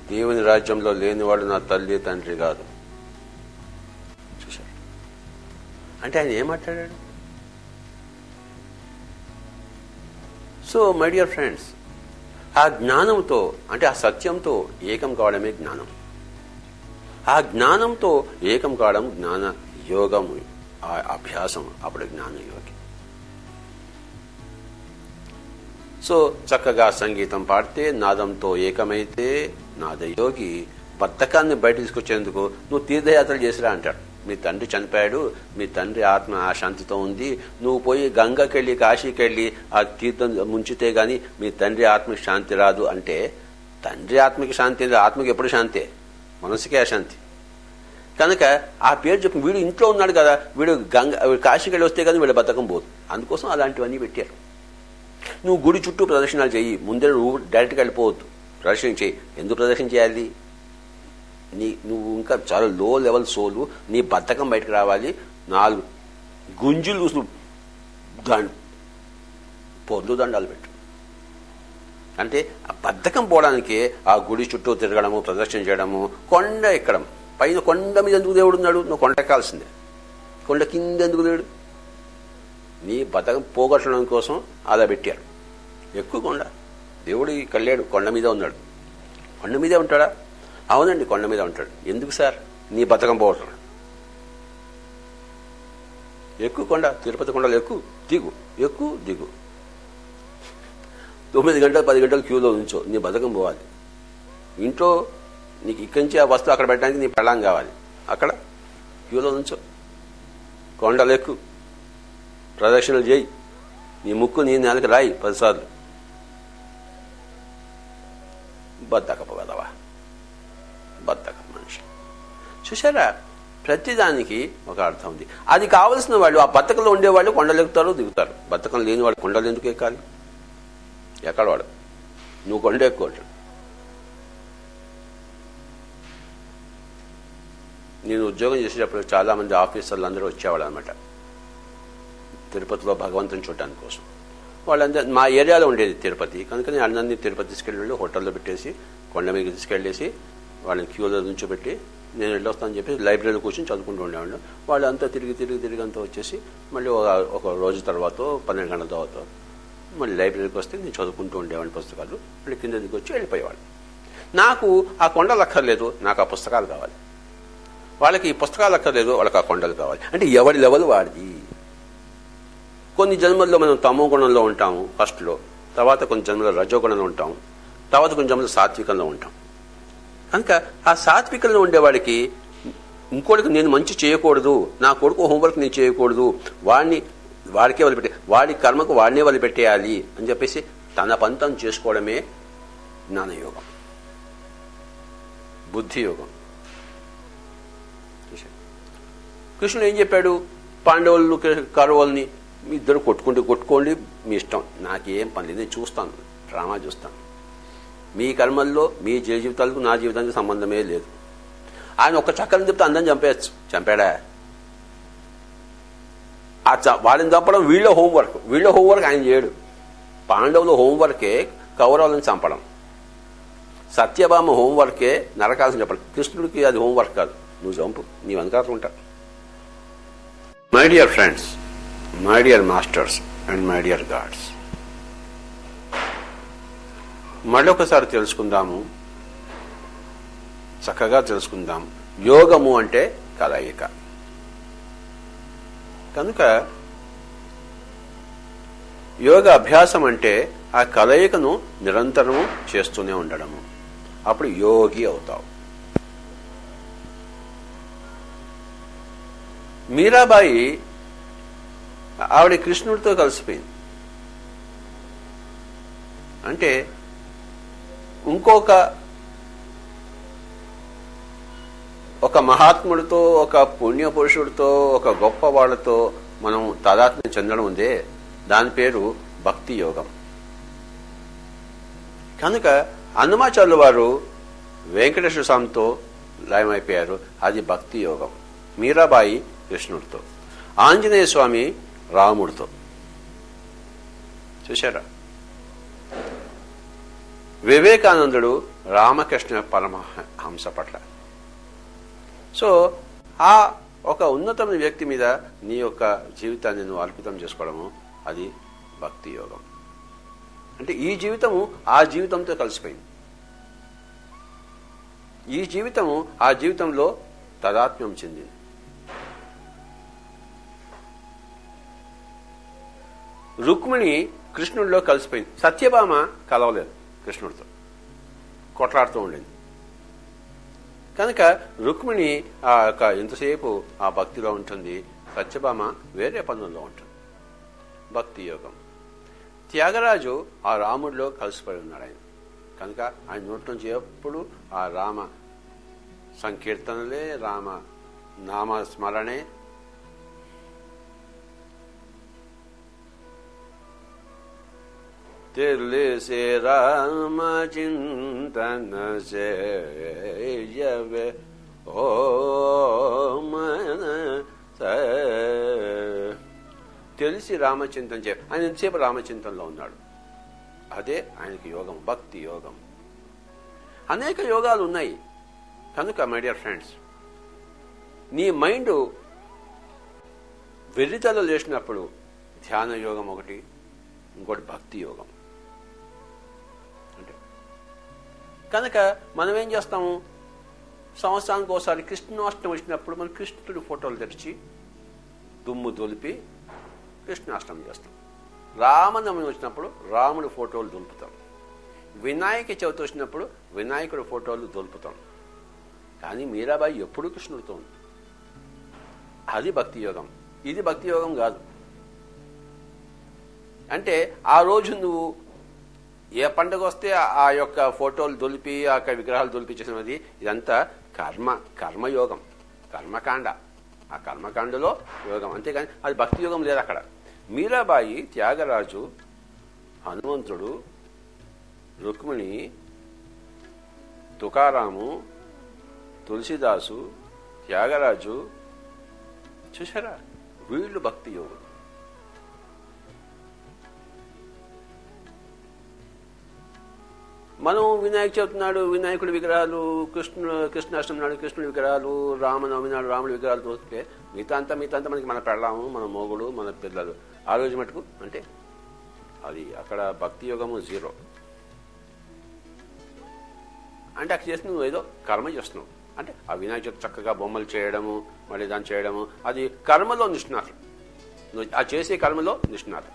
దేవుని రాజ్యంలో లేనివాడు నా తల్లి తండ్రి కాదు. చూశారు? అంటే ఆయన ఏం మాట్లాడాడు? సో మై డియర్ ఫ్రెండ్స్ ఆ జ్ఞానంతో అంటే ఆ సత్యంతో ఏకం కావడమే జ్ఞానం. ఆ జ్ఞానంతో ఏకం కావడం జ్ఞాన యోగం ఆ అభ్యాసం అప్పుడు జ్ఞాన యోగి. సో చక్కగా సంగీతం పాడితే నాదంతో ఏకమైతే నాదయోగి బద్ధకాన్ని బయట తీసుకొచ్చేందుకు నువ్వు తీర్థయాత్రలు చేసిరా అంటాడు. మీ తండ్రి చనిపోయాడు మీ తండ్రి ఆత్మ ఆశాంతితో ఉంది నువ్వు పోయి గంగకెళ్ళి కాశీకెళ్ళి ఆ తీర్థం ముంచితే గాని మీ తండ్రి ఆత్మకి శాంతి రాదు అంటే తండ్రి ఆత్మకి శాంతి ఆత్మకి ఎప్పుడు శాంతే? మనసుకే అశాంతి. కనుక ఆ పేరు చెప్పి వీడు ఇంట్లో ఉన్నాడు కదా వీడు గంగ కాశీకి వెళ్ళి వస్తే కదా వీళ్ళ బతకం పోదు. అందుకోసం అలాంటివన్నీ పెట్టారు. నువ్వు గుడి చుట్టూ ప్రదర్శనలు చెయ్యి ముందే నువ్వు డైరెక్ట్గా వెళ్ళిపోవద్దు. ప్రదర్శన చేయి. ఎందుకు ప్రదర్శన చేయాలి? నీ నువ్వు ఇంకా చాలా లో లెవెల్ సోలు నీ బద్ధకం బయటకు రావాలి. నాలుగు గుంజులు చూసి దండ పొద్దు దండాలు పెట్టు. అంటే ఆ బద్ధకం పోవడానికి ఆ గుడి చుట్టూ తిరగడము ప్రదర్శన చేయడము కొండ ఎక్కడం. పైన కొండ మీద ఎందుకు దేవుడు ఉన్నాడు? నువ్వు కొండ ఎక్కాల్సిందే. కొండ కింద ఎందుకు లేడు? నీ బతకం పోగొట్టడం కోసం అలా పెట్టారు. ఎక్కువ కొండ. దేవుడు ఇక్కడ లేడు కొండ మీద ఉన్నాడు. కొండ మీదే ఉంటాడా? అవునండి కొండ మీద ఉంటాడు. ఎందుకు సార్? నీ బతకం పోవటం. ఎక్కువ కొండ తిరుపతి కొండలు ఎక్కువ దిగు. ఎక్కువ దిగు. తొమ్మిది గంటలు పది గంటలు క్యూలో ఉంచో. నీ బతకం పోవాలి. ఇంట్లో నీకు ఇక్కడి నుంచి ఆ వస్తువు అక్కడ పెట్టడానికి నీ పెళ్ళం కావాలి. అక్కడ క్యూలో ఉంచో. కొండలు ఎక్కువ. ప్రదక్షిణలు చేయి. నీ ముక్కు నీ నెలకి రాయి పదిసార్లు బద్దకపు కదవా బద్దకపు మనిషి. చూసారా ప్రతిదానికి ఒక అర్థం ఉంది. అది కావలసిన వాళ్ళు ఆ బతకలో ఉండేవాళ్ళు కొండలు ఎక్కుతారు దిగుతారు. బతకం లేని వాళ్ళు కొండలు ఎందుకు ఎక్కాలి? ఎక్కడ వాడు నువ్వు కొండ ఎక్కువ నేను ఉద్యోగం చేసేటప్పుడు చాలా మంది ఆఫీసర్లు అందరూ వచ్చేవాళ్ళు అనమాట తిరుపతిలో భగవంతుని చూడటానికి కోసం. వాళ్ళందరూ మా ఏరియాలో ఉండేది తిరుపతి. కనుక నేను అందరినీ తిరుపతి తీసుకెళ్ళి హోటల్లో పెట్టేసి కొండ మీద తీసుకెళ్ళేసి వాళ్ళని క్యూలో నుంచోబెట్టి నేను వెళ్ళొస్తానని చెప్పి లైబ్రరీలో కూర్చొని చదువుకుంటూ ఉండేవాళ్ళు వాళ్ళు అంతా తిరిగి తిరిగి తిరిగి అంతా వచ్చేసి మళ్ళీ ఒక ఒక రోజు తర్వాత పన్నెండు గంటల తర్వాత మళ్ళీ లైబ్రరీకి వస్తే నేను చదువుకుంటూ ఉండేవాడిని పుస్తకాలు. మళ్ళీ కింద దిగి వచ్చి వెళ్ళిపోయేవాళ్ళు నాకు ఆ కొండలు అక్కర్లేదు నాకు ఆ పుస్తకాలు కావాలి. వాళ్ళకి ఈ పుస్తకాలు అక్కర్లేదు వాళ్ళకి ఆ కొండలు కావాలి. అంటే ఎవరి లెవెల్ వాడిది? కొన్ని జన్మల్లో మనం తమో గుణంలో ఉంటాము ఫస్ట్లో తర్వాత కొన్ని జన్మలో రజోగుణంలో ఉంటాం తర్వాత కొన్ని జన్మలో సాత్వికంలో ఉంటాం. కనుక ఆ సాత్వికంలో ఉండేవాడికి ఇంకోటికి నేను మంచి చేయకూడదు నా కొడుకు హోంవర్క్ నేను చేయకూడదు వాడిని వాడికే వదిలిపెట్టే వాడి కర్మకు వాడినే వదిలిపెట్టేయాలి అని చెప్పేసి తన పంతం చేసుకోవడమే జ్ఞానయోగం. బుద్ధి యోగం కృష్ణుడు ఏం చెప్పాడు? పాండవులను కౌరవుల్ని మీ ఇద్దరు కొట్టుకుంటే కొట్టుకోండి మీ ఇష్టం. నాకేం పని లేదు నేను చూస్తాను. డ్రామా చూస్తాను. మీ కర్మల్లో మీ జీ జీవితాలకు నా జీవితానికి సంబంధమే లేదు. ఆయన ఒక్క చక్కని చెప్తే అందరం చంపేయచ్చు. చంపాడా? ఆ వాళ్ళని చంపడం వీళ్ళ హోంవర్క్. వీళ్ళ హోంవర్క్ ఆయన చేయడు. పాండవుల హోంవర్కే కౌరవులను చంపడం. సత్యభామ హోంవర్కే నరకాల్సిన చెప్పడం కృష్ణుడికి అది హోంవర్క్ కాదు. నువ్వు చంపు. నీ వెనకాల ఉంటా. My dear friends my dear masters and my dear gods మళ్ళొకసారి తెలుసుకుందాము చక్కగా తెలుసుకుందాం యోగము అంటే కలయిక. కనుక యోగ అభ్యాసం అంటే ఆ కలయికను నిరంతరము చేస్తూనే ఉండడము. అప్పుడు యోగి అవుతావు. మీరాబాయి ఆవిడ కృష్ణుడితో కలిసిపోయింది. అంటే ఇంకొక ఒక మహాత్ముడితో ఒక పుణ్య పురుషుడితో ఒక గొప్ప వాళ్ళతో మనం తాదాత్మ్యం చెందడం ఉందే. దాని పేరు భక్తి యోగం. కనుక హనుమాచార్యుల వారు వెంకటేశ్వర స్వామితో లయమైపోయారు. అది భక్తి యోగం. మీరాబాయి కృష్ణుడితో. ఆంజనేయ స్వామి రాముడితో. చూశారా? వివేకానందుడు రామకృష్ణ పరమహంస పట్ల. సో ఆ ఒక ఉన్నతమైన వ్యక్తి మీద నీ యొక్క జీవితాన్ని నువ్వు అర్పితం చేసుకోవడము అది భక్తి యోగం. అంటే ఈ జీవితము ఆ జీవితంతో కలిసిపోయింది. ఈ జీవితము ఆ జీవితంలో తదాత్మ్యం చెందింది. రుక్మిణి కృష్ణుడిలో కలిసిపోయింది. సత్యభామ కలవలేదు కృష్ణుడితో. కొట్లాడుతూ ఉండింది. కనుక రుక్మిణి ఆ యొక్క ఎంతసేపు ఆ భక్తిలో ఉంటుంది? సత్యభామ వేరే పనుల్లో ఉంటుంది. భక్తి యోగం. త్యాగరాజు ఆ రాముడిలో కలిసిపోయి ఉన్నాడు ఆయన. కనుక ఆయన నోటి నుంచి ఎప్పుడు ఆ రామ సంకీర్తనలే రామ నామ స్మరణే తెలిసే రామ చింతన చేయవే ఓ మన తెలిసి రామచింతన చే ఆయన ఎంతసేపు రామచింతనలో ఉన్నాడు? అదే ఆయనకి యోగం భక్తి యోగం. అనేక యోగాలు ఉన్నాయి. కనుక మై డియర్ ఫ్రెండ్స్ నీ మైండ్ వెర్రితలు లేచినప్పుడు ధ్యాన యోగం ఒకటి ఇంకోటి భక్తి యోగం. కనుక మనం ఏం చేస్తాము? సంవత్సరానికి ఒకసారి కృష్ణాష్టమి వచ్చినప్పుడు మనం కృష్ణుడి ఫోటోలు తెరిచి దుమ్ము దులిపి కృష్ణాష్టమి చేస్తాం. రామనవమి వచ్చినప్పుడు రాముడి ఫోటోలు దులుపుతాం. వినాయక చవితి వచ్చినప్పుడు వినాయకుడి ఫోటోలు దులుపుతాం. కానీ మీరాబాయి ఎప్పుడు కృష్ణుడితో ఉంది అది భక్తి యోగం. ఇది భక్తి యోగం కాదు. అంటే ఆ రోజు నువ్వు ఏ పండుగ వస్తే ఆ యొక్క ఫోటోలు దొలిపి ఆ యొక్క విగ్రహాలు దొలిపించినది ఇదంతా కర్మ కర్మయోగం కర్మకాండ. ఆ కర్మకాండలో యోగం. అంతేగాని అది భక్తి యోగం లేదు అక్కడ. మీరాబాయి త్యాగరాజు హనుమంతుడు రుక్మిణి తుకారాము తులసిదాసు త్యాగరాజు చూసారా వీళ్ళు భక్తి యోగులు. మనం వినాయక చవితి నాడు వినాయకుడి విగ్రహాలు కృష్ణ కృష్ణాష్టమి నాడు కృష్ణుడి విగ్రహాలు రామనవమి నాడు రాముడి విగ్రహాలు చూస్తే మిగతా అంతా మిగతా అంతా మనకి మన పెళ్ళాము మన మొగుడు మన పిల్లలు. ఆ రోజు మటుకు అంటే అది అక్కడ భక్తి యోగము జీరో. అంటే అక్కడ చేసి నువ్వు ఏదో కర్మ చేస్తున్నావు. అంటే ఆ వినాయక చవితి చక్కగా బొమ్మలు చేయడము మళ్ళీ దాన్ని చేయడము అది కర్మలో నిష్ణాతం నువ్వు ఆ చేసే కర్మలో నిష్ణాతం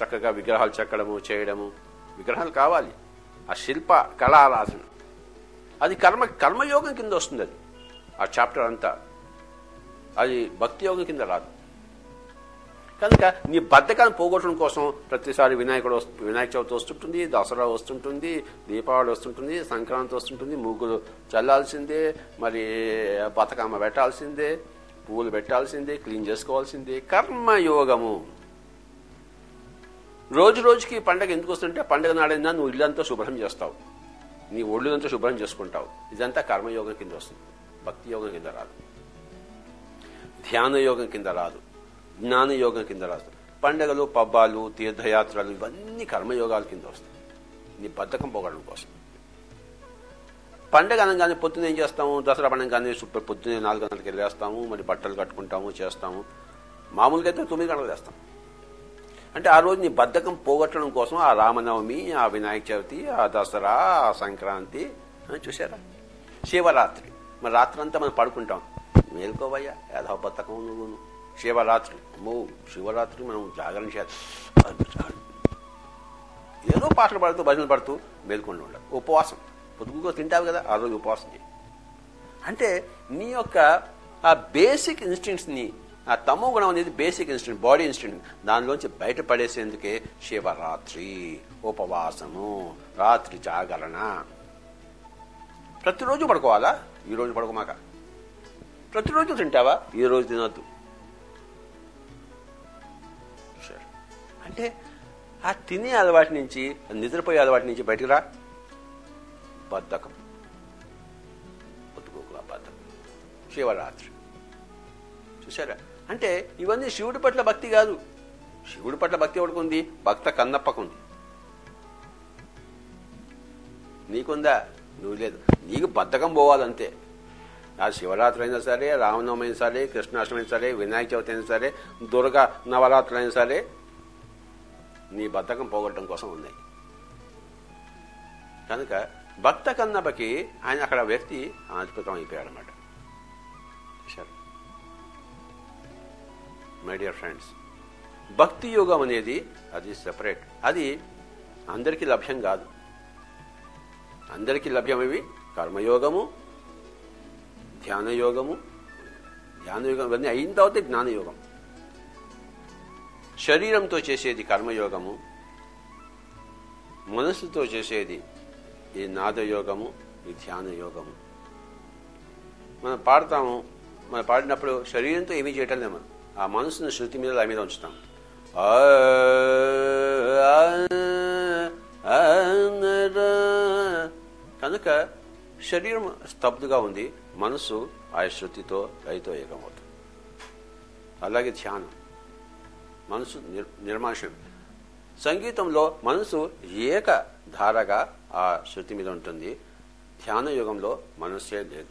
చక్కగా విగ్రహాలు చెక్కడము చేయడము. విగ్రహాలు కావాలి. ఆ శిల్ప కళారాధన అది కర్మ కర్మయోగం కింద వస్తుంది అది. ఆ చాప్టర్ అంతా. అది భక్తి యోగం కింద రాదు. కనుక నీ బద్ధకాన్ని పోగొట్టడం కోసం ప్రతిసారి వినాయకుడు వస్తు- వినాయక చవితి వస్తుంటుంది దసరా వస్తుంటుంది దీపావళి వస్తుంటుంది సంక్రాంతి వస్తుంటుంది ముగ్గులు చల్లాల్సిందే మరి బతుకమ్మ పెట్టాల్సిందే పువ్వులు పెట్టాల్సిందే క్లీన్ చేసుకోవాల్సిందే. కర్మయోగము. రోజు రోజుకి పండగ ఎందుకు వస్తుంటే పండగ నాడైనా నువ్వు ఇల్లంతా శుభ్రం చేస్తావు. నీ ఒళ్ళుదంతా శుభ్రం చేసుకుంటావు. ఇదంతా కర్మయోగం కింద వస్తుంది. భక్తి యోగం కింద రాదు. ధ్యాన యోగం కింద రాదు. జ్ఞాన యోగం కింద రాదు. పండగలు పబ్బాలు తీర్థయాత్రలు ఇవన్నీ కర్మయోగాల కింద వస్తాయి. నీ బద్ధకం పోగడం కోసం. పండగ అనగానే పొద్దున ఏం చేస్తాము? దసరా పండగానే సూపర్ పొద్దునే నాలుగు గంటలకు వెళ్ళేస్తాము. మరి బట్టలు కట్టుకుంటాము చేస్తాము. మామూలుగా అయితే తొమ్మిది గంటలు చేస్తాము అంటే ఆ రోజు నీ బద్ధకం పోగొట్టడం కోసం ఆ రామనవమి ఆ వినాయక చవితి ఆ దసరా ఆ సంక్రాంతి చూసారా శివరాత్రి. మరి రాత్రి అంతా మనం పడుకుంటాం. మేల్కోవయ్యా యాదవ బద్ధకం నువ్వు. శివరాత్రి. అమ్మో శివరాత్రి మనం జాగరణ చేద్దాం. ఏదో పాటలు పాడుతూ భజనలు పడుతూ మేల్కొని ఉండాలి. ఉపవాసం. పొద్దుగుగా తింటావు కదా ఆ రోజు ఉపవాసం చేయి. అంటే నీ యొక్క ఆ బేసిక్ ఇన్స్టింక్ట్స్ని ఆ తమో గుణం అనేది బేసిక్ ఇన్స్టెంట్ బాడీ ఇన్స్టెంట్ దానిలోంచి బయటపడేసేందుకే శివరాత్రి ఉపవాసము రాత్రి జాగరణ. ప్రతిరోజు పడుకోవాలా? ఈ రోజు పడుకోమాక. ప్రతిరోజు తింటావా? ఈ రోజు తినొద్దు. సరే. అంటే ఆ తినే అలవాటు నుంచి నిద్రపోయే అలవాటు నుంచి బయటకు రా. బద్ధకం. పొద్దుకోకు బద్ధకం. శివరాత్రి. చూసారా అంటే ఇవన్నీ శివుడి పట్ల భక్తి కాదు. శివుడి పట్ల భక్తి ఎవరికి భక్త కన్నప్పకుంది నీకుందా? నువ్వు లేదు. నీకు బద్ధకం పోవాలంతే. ఆ శివరాత్రి అయినా సరే రామనవమి అయినా సరే కృష్ణాష్టమి అయినా సరే వినాయక చవితి అయినా సరే దుర్గా నవరాత్రులు అయినా సరే నీ బద్ధకం పోగొట్టడం కోసం ఉన్నాయి. కనుక భక్త కన్నప్పకి ఆయన అక్కడ వ్యక్తి అద్భుతం అయిపోయాడు అనమాట మై డియర్ ఫ్రెండ్స్ భక్తి యోగం అనేది అది సెపరేట్ అది అందరికీ లభ్యం కాదు. అందరికీ లభ్యమవి? కర్మయోగము ధ్యానయోగము ధ్యానయోగం ధ్యాన యోగం ఇవన్నీ అయిన తర్వాత జ్ఞానయోగం. శరీరంతో చేసేది కర్మయోగము మనస్సుతో చేసేది ఈ నాదయోగము ఈ ధ్యానయోగము. మనం పాడతాము మనం పాడినప్పుడు శరీరంతో ఏమీ చేయటం లేదు మనం. ఆ మనసును శృతి మీద దాని మీద ఉంచుతాం ఆ, కనుక శరీరం స్తబ్దుగా ఉంది మనసు ఆ శృతితో లయతో ఏకమవుతుంది అలాగే ధ్యానం మనసు నిర్ సంగీతంలో మనసు ఏక ధారగా ఆ శృతి మీద ఉంటుంది ధ్యాన యుగంలో మనస్సే లేదు